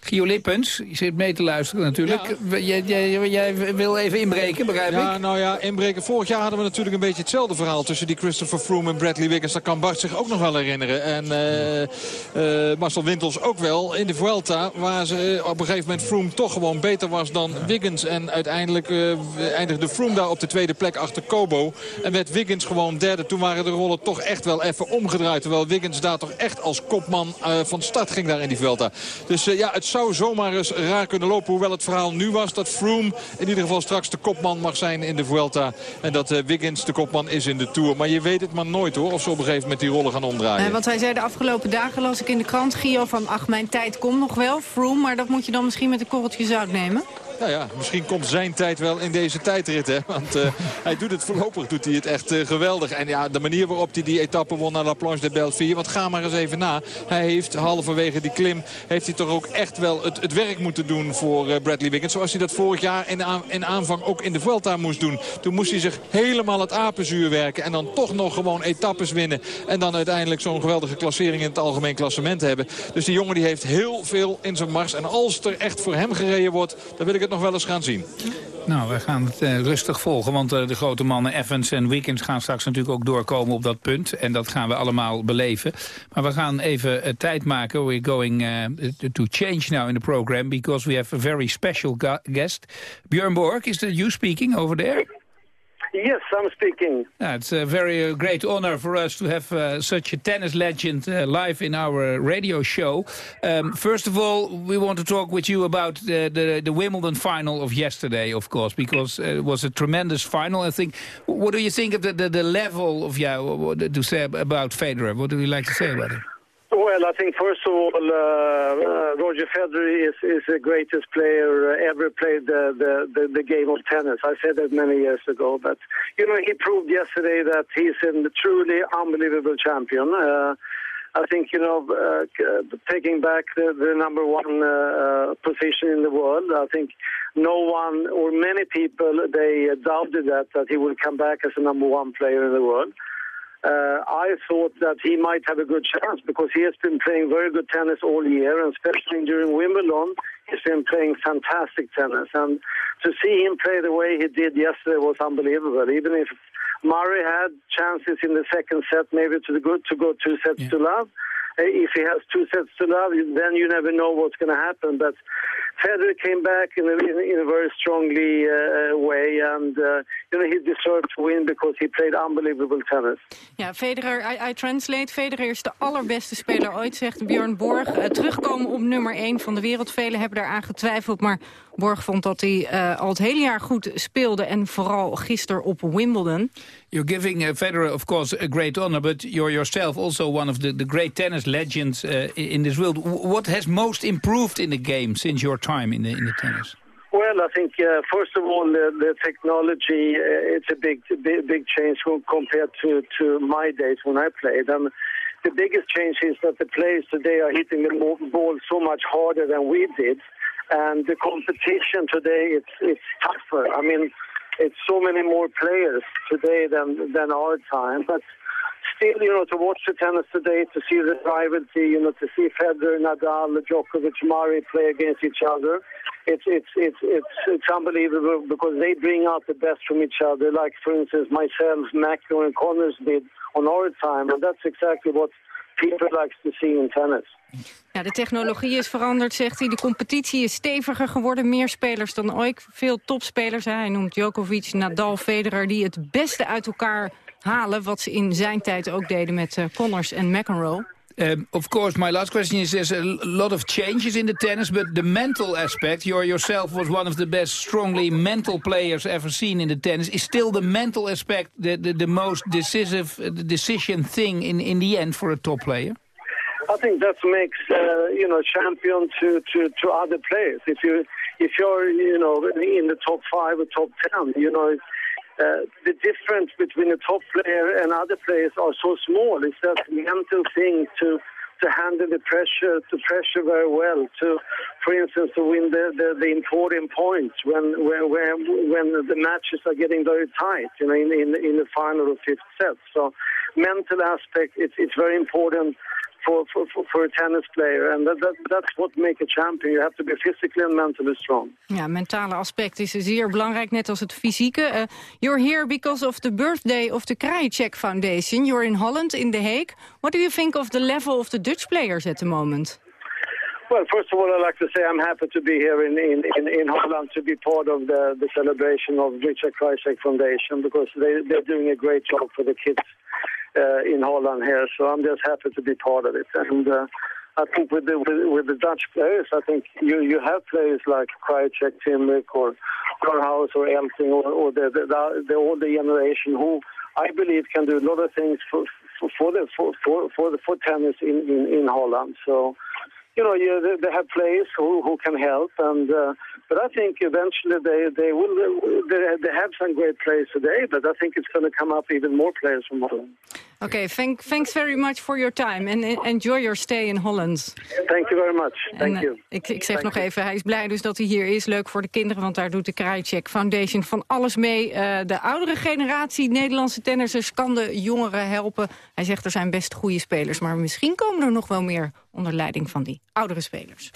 [SPEAKER 2] Gio Lippens, je zit mee te luisteren natuurlijk. Ja. Jij, jij, jij, wil even inbreken, begrijp
[SPEAKER 11] ja,
[SPEAKER 2] ik?
[SPEAKER 11] Nou ja, inbreken. Vorig jaar hadden we natuurlijk een beetje hetzelfde verhaal... tussen die Christopher Froome en Bradley Wiggins. Dat kan Bart zich ook nog wel herinneren. En uh, uh, Marcel Wintels ook wel in de Vuelta... waar ze op een gegeven moment Froome toch gewoon beter was dan Wiggins. En uiteindelijk uh, eindigde Froome daar op de tweede plek achter Kobo. En werd Wiggins gewoon derde. Toen waren de rollen toch echt wel even omgedraaid. Terwijl Wiggins daar toch echt als kopman van start ging daar in die Vuelta. Dus ja, het zou zomaar eens raar kunnen lopen. Hoewel het verhaal nu was dat Froome in ieder geval straks de kopman mag zijn in de Vuelta. En dat uh, Wiggins de kopman is in de Tour. Maar je weet het maar nooit hoor, of ze op een gegeven moment die rollen gaan omdraaien.
[SPEAKER 3] Uh, want hij zei de afgelopen dagen, las ik in de krant, Gio, van ach mijn tijd komt nog wel. Froome, maar dat moet je dan misschien met een korreltje zout nemen.
[SPEAKER 11] Nou ja, misschien komt zijn tijd wel in deze tijdrit. Hè? Want uh, hij doet het voorlopig doet hij het echt uh, geweldig. En ja, de manier waarop hij die etappe won naar La Planche de Belleville. Want ga maar eens even na. Hij heeft halverwege die klim heeft hij toch ook echt wel het, het werk moeten doen voor uh, Bradley Wiggins. Zoals hij dat vorig jaar in, aan, in aanvang ook in de Vuelta moest doen. Toen moest hij zich helemaal het apenzuur werken. En dan toch nog gewoon etappes winnen. En dan uiteindelijk zo'n geweldige klassering in het algemeen klassement hebben. Dus die jongen die heeft heel veel in zijn mars. En als er echt voor hem gereden wordt, dan wil ik het nog wel eens gaan zien.
[SPEAKER 2] Nou, wij gaan het uh, rustig volgen, want uh, de grote mannen Evans en Wiggins gaan straks natuurlijk ook doorkomen op dat punt. En dat gaan we allemaal beleven. Maar we gaan even uh, tijd maken. We're going to change now in the program because we have a very special guest. Björn Borg, is that you speaking over there?
[SPEAKER 28] Yes, I'm speaking.
[SPEAKER 2] Yeah, it's a very uh, great honor for us to have uh, such a tennis legend uh, live in our radio show. Um, first of all, we want to talk with you about the, the, the Wimbledon final of yesterday, of course, because it was a tremendous final. I think. What do you think of the, the, the level of yeah, what, to say about Federer? What do you like to say about it?
[SPEAKER 28] Well, I think first of all, uh, uh, Roger Federer is, is the greatest player uh, ever played the, the, the, the, game of tennis. I said that many years ago, but you know he proved yesterday that he's a truly unbelievable champion. Uh, I think you know uh, taking back the, the number one uh, position in the world. I think no one or many people they doubted that that he would come back as a number one player in the world uh, I thought that he might have a good chance because he has been playing very good tennis all year, and especially during Wimbledon, he's been playing fantastic tennis. And to see him play the way he did yesterday was unbelievable. Even if Murray had chances in the second set, maybe to the good to go two sets yeah. to love. Uh, if he has two sets to love, then you never know what's going to happen. But Federer came back in a, in a very strongly uh, way, and uh, you know he deserved to win because he played unbelievable tennis.
[SPEAKER 3] Ja, Federer, I, I translate. Federer is de allerbeste speler ooit, zegt Björn Borg. Uh, terugkomen op nummer 1 van de wereld. Velen hebben daaraan getwijfeld, maar Borg vond dat hij uh, al het hele jaar goed speelde en vooral gisteren op Wimbledon.
[SPEAKER 2] You're giving uh, Federer, of course, a great honor, but you're yourself also one of the, the great tennis legends uh, in this world. What has most improved in the game since your time in the, in the tennis?
[SPEAKER 28] Well, I think uh, first of all the, the technology uh, it's a big, big, big change compared to to my days when I played. And the biggest change is that the players today are hitting the ball so much harder than we did and the competition today it's it's tougher. I mean, it's so many more players today than than our time, but still, you know, to watch the tennis today, to see the rivalry, you know, to see Federer, Nadal, Djokovic, Murray play against each other, it's it's it's it's it's unbelievable because they bring out the best from each other. Like for instance, myself, McEnroe, and Connors did on our time, and that's exactly what people likes to see in tennis.
[SPEAKER 3] Ja, de technologie is veranderd, zegt hij. De competitie is steviger geworden. Meer spelers dan ooit. Veel topspelers. Hij noemt Djokovic, Nadal, Federer... die het beste uit elkaar halen... wat ze in zijn tijd ook deden met uh, Connors en McEnroe.
[SPEAKER 2] Um, of course, my last question is: there's a lot of changes in the tennis, but the mental aspect. You yourself was one of the best, strongly mental players ever seen in the tennis. Is still the mental aspect the the, the most decisive uh, decision thing in in the end for a top player?
[SPEAKER 28] I think that makes uh, you know champion to, to, to other players. If you if you're you know in the top five or top ten, you know uh, the difference between a top player and other players are so small. It's that mental thing to to handle the pressure, to pressure very well, to, for instance, to win the, the, the important points when, when when when the matches are getting very tight, you know, in in, in the final or fifth set. So, mental aspect, it's it's very important for, for, for, a tennis player. And that, that, that's what makes a champion. You have to be physically and mentally strong.
[SPEAKER 3] Ja, mentale aspect is zeer belangrijk, net als het fysieke. Uh, you're here because of the birthday of the Krajicek Foundation. You're in Holland, in The Hague. What do you think of the level of the Dutch players at the moment?
[SPEAKER 28] Well, first of all, I'd like to say I'm happy to be here in, in, in, in Holland to be part of the, the celebration of Richard Krajicek Foundation because they, they're doing a great job for the kids uh, in Holland here. So I'm just happy to be part of it. And uh, I think with the with, with, the Dutch players, I think you you have players like Krajicek, Timrik, or Carhaus, or Elting, or, or the, the, the, the older generation who I believe can do a lot of things for for, the for for for the for tennis in, in, in Holland. So you know, you, they, have players who, who can help, and uh, but I think eventually they they will they, they have some great players today, but I think it's going to come up even more players from Holland.
[SPEAKER 3] Okay, thank, thanks very much for your time and enjoy your stay in Holland.
[SPEAKER 28] Thank you very much. Thank
[SPEAKER 3] en,
[SPEAKER 28] you.
[SPEAKER 3] Ik, ik zeg nog even, hij is blij dus dat hij hier is. Leuk voor de kinderen, want daar doet de Krajicek Foundation van alles mee. Uh, de oudere generatie Nederlandse tennissers kan de jongeren helpen. Hij zegt er zijn best goede spelers, maar misschien komen er nog wel meer onder leiding van die oudere spelers.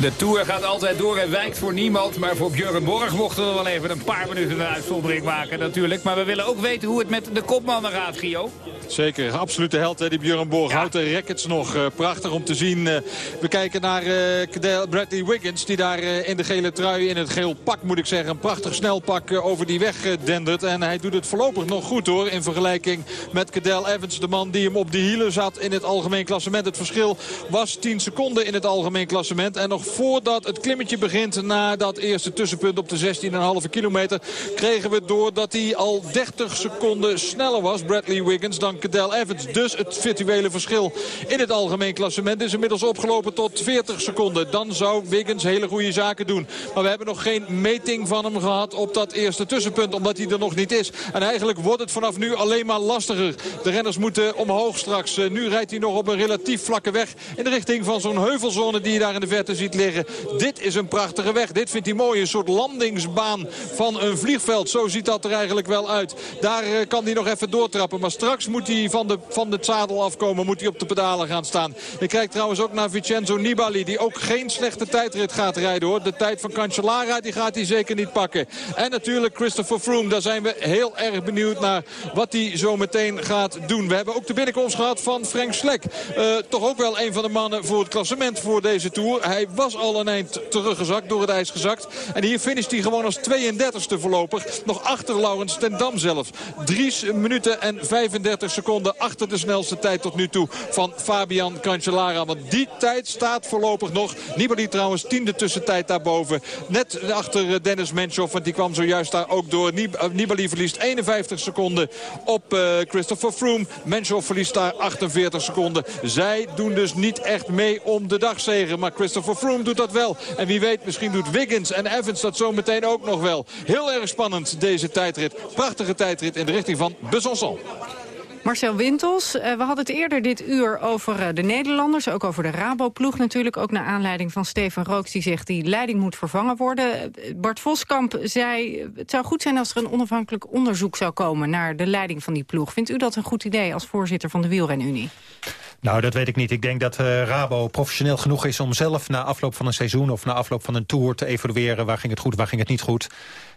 [SPEAKER 2] De Tour gaat altijd door en wijkt voor niemand. Maar voor Björn Borg mochten we wel even een paar minuten een uitzondering maken natuurlijk. Maar we willen ook weten hoe het met de kopmannen gaat, Gio.
[SPEAKER 11] Zeker, absolute held hè, die Björn Borg. Houdt de rackets nog. Uh, prachtig om te zien. Uh, we kijken naar uh, Bradley Wiggins. Die daar in de gele trui, in het geel pak moet ik zeggen. Een prachtig snelpak over die weg dendert. En hij doet het voorlopig nog goed hoor. In vergelijking met Cadel Evans. De man die hem op de hielen zat in het algemeen klassement. Het verschil was 10 seconden in het algemeen klassement. En nog voordat het klimmetje begint na dat eerste tussenpunt op de 16,5 kilometer... kregen we door dat hij al 30 seconden sneller was, Bradley Wiggins, dan Cadel Evans. Dus het virtuele verschil in het algemeen klassement is inmiddels opgelopen tot 40 seconden. Dan zou Wiggins hele goede zaken doen. Maar we hebben nog geen meting van hem gehad op dat eerste tussenpunt, omdat hij er nog niet is. En eigenlijk wordt het vanaf nu alleen maar lastiger. De renners moeten omhoog straks. Eh, nu rijdt hij nog op een relatief vlakke weg in de richting van zo'n heuvelzone die je daar in de verte ziet liggen. Dit is een prachtige weg. Dit vindt hij mooi. Een soort landingsbaan van een vliegveld. Zo ziet dat er eigenlijk wel uit. Daar eh, kan hij nog even doortrappen. Maar straks moet hij van, de, van het zadel afkomen. Moet hij op de pedalen gaan staan. Ik kijk trouwens ook naar Vincenzo Nibali. Die ook geen slechte tijdrit gaat rijden hoor. De tijd van Cancellara die gaat hij zeker niet pakken. En natuurlijk Christopher Froome. Daar zijn we heel erg benieuwd naar wat hij zo meteen gaat doen. We hebben ook de binnenkomst gehad van Frank Slek. Uh, toch ook wel een van de mannen voor het klassement voor deze Tour. Hij was al een eind teruggezakt, door het ijs gezakt. En hier finisht hij gewoon als 32e voorlopig. Nog achter Laurens ten Dam zelf. 3 minuten en 35 seconden achter de snelste tijd tot nu toe van Fabian Cancellara. Want die tijd staat voorlopig nog. Nibali trouwens tiende tussentijd daarboven. Net achter Dennis Menchoff, want die kwam zojuist daar ook door. Eh, Nibali verliest 51 seconden op uh, Christopher Froome. Menchoff verliest daar 48 seconden. Zij doen dus niet echt mee om de dagzegen. Maar Christopher Froome doet dat wel. En wie weet, misschien doet Wiggins en Evans dat zo meteen ook nog wel. Heel erg spannend deze tijdrit. Prachtige tijdrit in de richting van Besançon.
[SPEAKER 3] Marcel Wintels, eh, we hadden het eerder dit uur over eh, de Nederlanders. Ook over de Rabo-ploeg natuurlijk. Ook naar aanleiding van Steven Rooks die zegt... die leiding moet vervangen worden. Bart Voskamp zei... het zou goed zijn als er een onafhankelijk onderzoek zou komen... naar de leiding van die ploeg. Vindt u dat een goed idee als voorzitter van de Wielrenunie?
[SPEAKER 18] Nou, dat weet ik niet. Ik denk dat uh, Rabo professioneel genoeg is om zelf na afloop van een seizoen... of na afloop van een tour te evalueren waar ging het goed, waar ging het niet goed.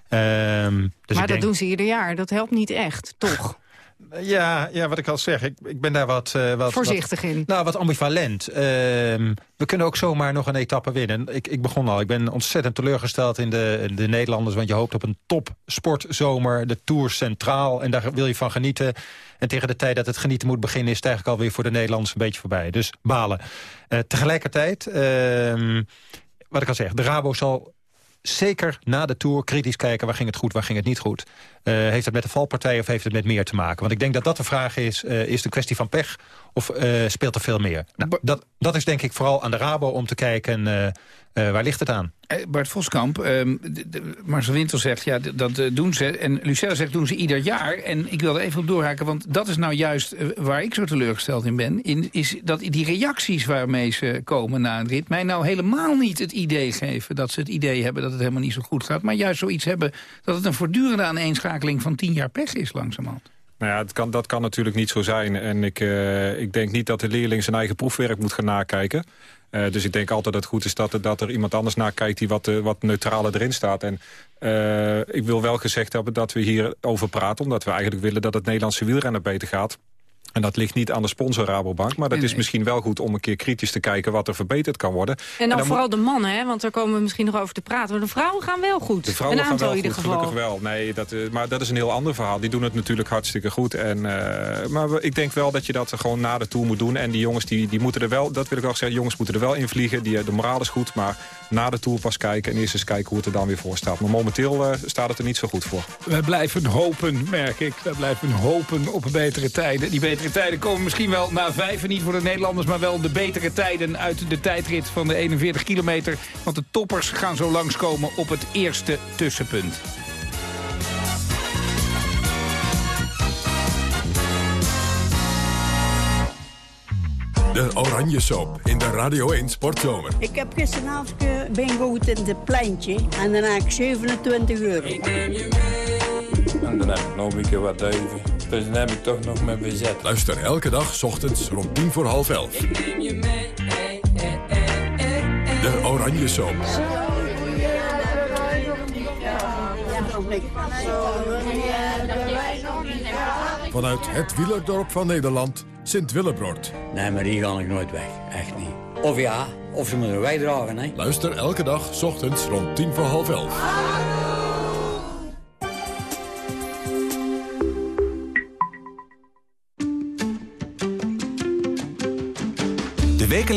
[SPEAKER 3] Ehm, dus maar dat doen ze ieder jaar. Dat helpt niet echt, toch? <laughs>
[SPEAKER 18] Ja, ja, wat ik al zeg, ik, ik ben daar wat... Uh, wat
[SPEAKER 3] Voorzichtig in.
[SPEAKER 18] Nou, wat ambivalent. Uh, we kunnen ook zomaar nog een etappe winnen. Ik, ik begon al, ik ben ontzettend teleurgesteld in de, de Nederlanders... want je hoopt op een top sportzomer, de Tour centraal... en daar wil je van genieten. En tegen de tijd dat het genieten moet beginnen... is het eigenlijk alweer voor de Nederlanders een beetje voorbij. Dus balen. Uh, tegelijkertijd, ehm, wat ik al zeg, de Rabo zal zeker na de Tour kritisch kijken... waar ging het goed, waar ging het niet goed. Uh, heeft het met de valpartij of heeft het met meer te maken? Want ik denk dat dat de vraag is, uh, is het een kwestie van pech... of uh, speelt er veel meer? Nou, dat, dat is denk ik vooral aan de Rabo om te kijken... waar ligt het aan?
[SPEAKER 2] Bart Voskamp, uh, Marcel Winter zegt, ja, dat doen ze. En Lucelle zegt, doen ze ieder jaar. En ik wil er even op doorhaken, want dat is nou juist waar ik zo teleurgesteld in ben. In, is dat die reacties waarmee ze komen na een rit... mij nou helemaal niet het idee geven dat ze het idee hebben... dat het helemaal niet zo goed gaat. Maar juist zoiets hebben dat het een voortdurende aaneenschakeling van tien jaar pech is langzamerhand.
[SPEAKER 17] Nou ja, kan, dat kan natuurlijk niet zo zijn. En ik, uh, ik denk niet dat de leerling zijn eigen proefwerk moet gaan nakijken. Uh, dus ik denk altijd dat het goed is dat er, dat iemand anders nakijkt... die wat, uh, wat neutraler erin staat. En ik wil wel gezegd hebben dat we hier over praten... omdat we eigenlijk willen dat het Nederlandse wielrennen beter gaat. En dat ligt niet aan de sponsor Rabobank. Maar dat is misschien wel goed om een keer kritisch te kijken wat er verbeterd kan worden.
[SPEAKER 3] En dan, vooral de mannen, hè? want daar komen we misschien nog over te praten. Maar de vrouwen gaan wel goed.
[SPEAKER 17] De vrouwen gaan wel goed, gelukkig wel. Nee, dat, uh, maar dat is een heel ander verhaal. Die doen het natuurlijk hartstikke goed. En, uh, maar ik denk wel dat je dat gewoon na de Tour moet doen. En die jongens, die, die moeten er wel, dat wil ik wel zeggen, jongens moeten er wel in vliegen. Die, de moraal is goed, maar na de Tour pas kijken. En eerst eens kijken hoe het er dan weer voor staat. Maar momenteel uh, staat het er niet zo goed voor.
[SPEAKER 2] We blijven hopen, merk ik. We blijven hopen op betere tijden. Die betere tijden komen misschien wel na vijf, niet voor de Nederlanders... maar wel de betere tijden uit de tijdrit van de 41 kilometer. Want de toppers gaan zo langskomen op het eerste tussenpunt.
[SPEAKER 1] De Oranje Soap in de Radio 1 Sportzomer.
[SPEAKER 29] Ik heb gisteravond ben goed in het pleintje en ik 27 euro. Ik neem je
[SPEAKER 30] mee. En dan heb ik nog een keer wat duiven. Dus dan heb ik toch nog mijn bezet.
[SPEAKER 1] Luister elke dag, s ochtends, rond tien voor half elf. Ik neem je mee, De Oranje Soap. Vanuit het wielerdorp van Nederland, Sint-Willebroord.
[SPEAKER 26] Nee, maar die ga ik nooit weg. Echt niet. Of ja, of ze moeten wij dragen, hè.
[SPEAKER 1] Luister elke dag, s ochtends rond tien voor half elf.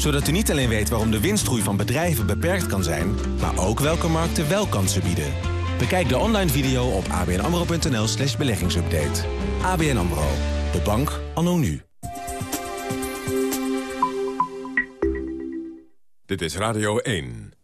[SPEAKER 31] Zodat u niet alleen weet waarom de winstgroei van bedrijven beperkt kan zijn... maar ook welke markten wel kansen bieden. Bekijk de online video op abnamro.nl slash beleggingsupdate. ABN AMRO. De bank anno nu.
[SPEAKER 1] Dit is Radio 1.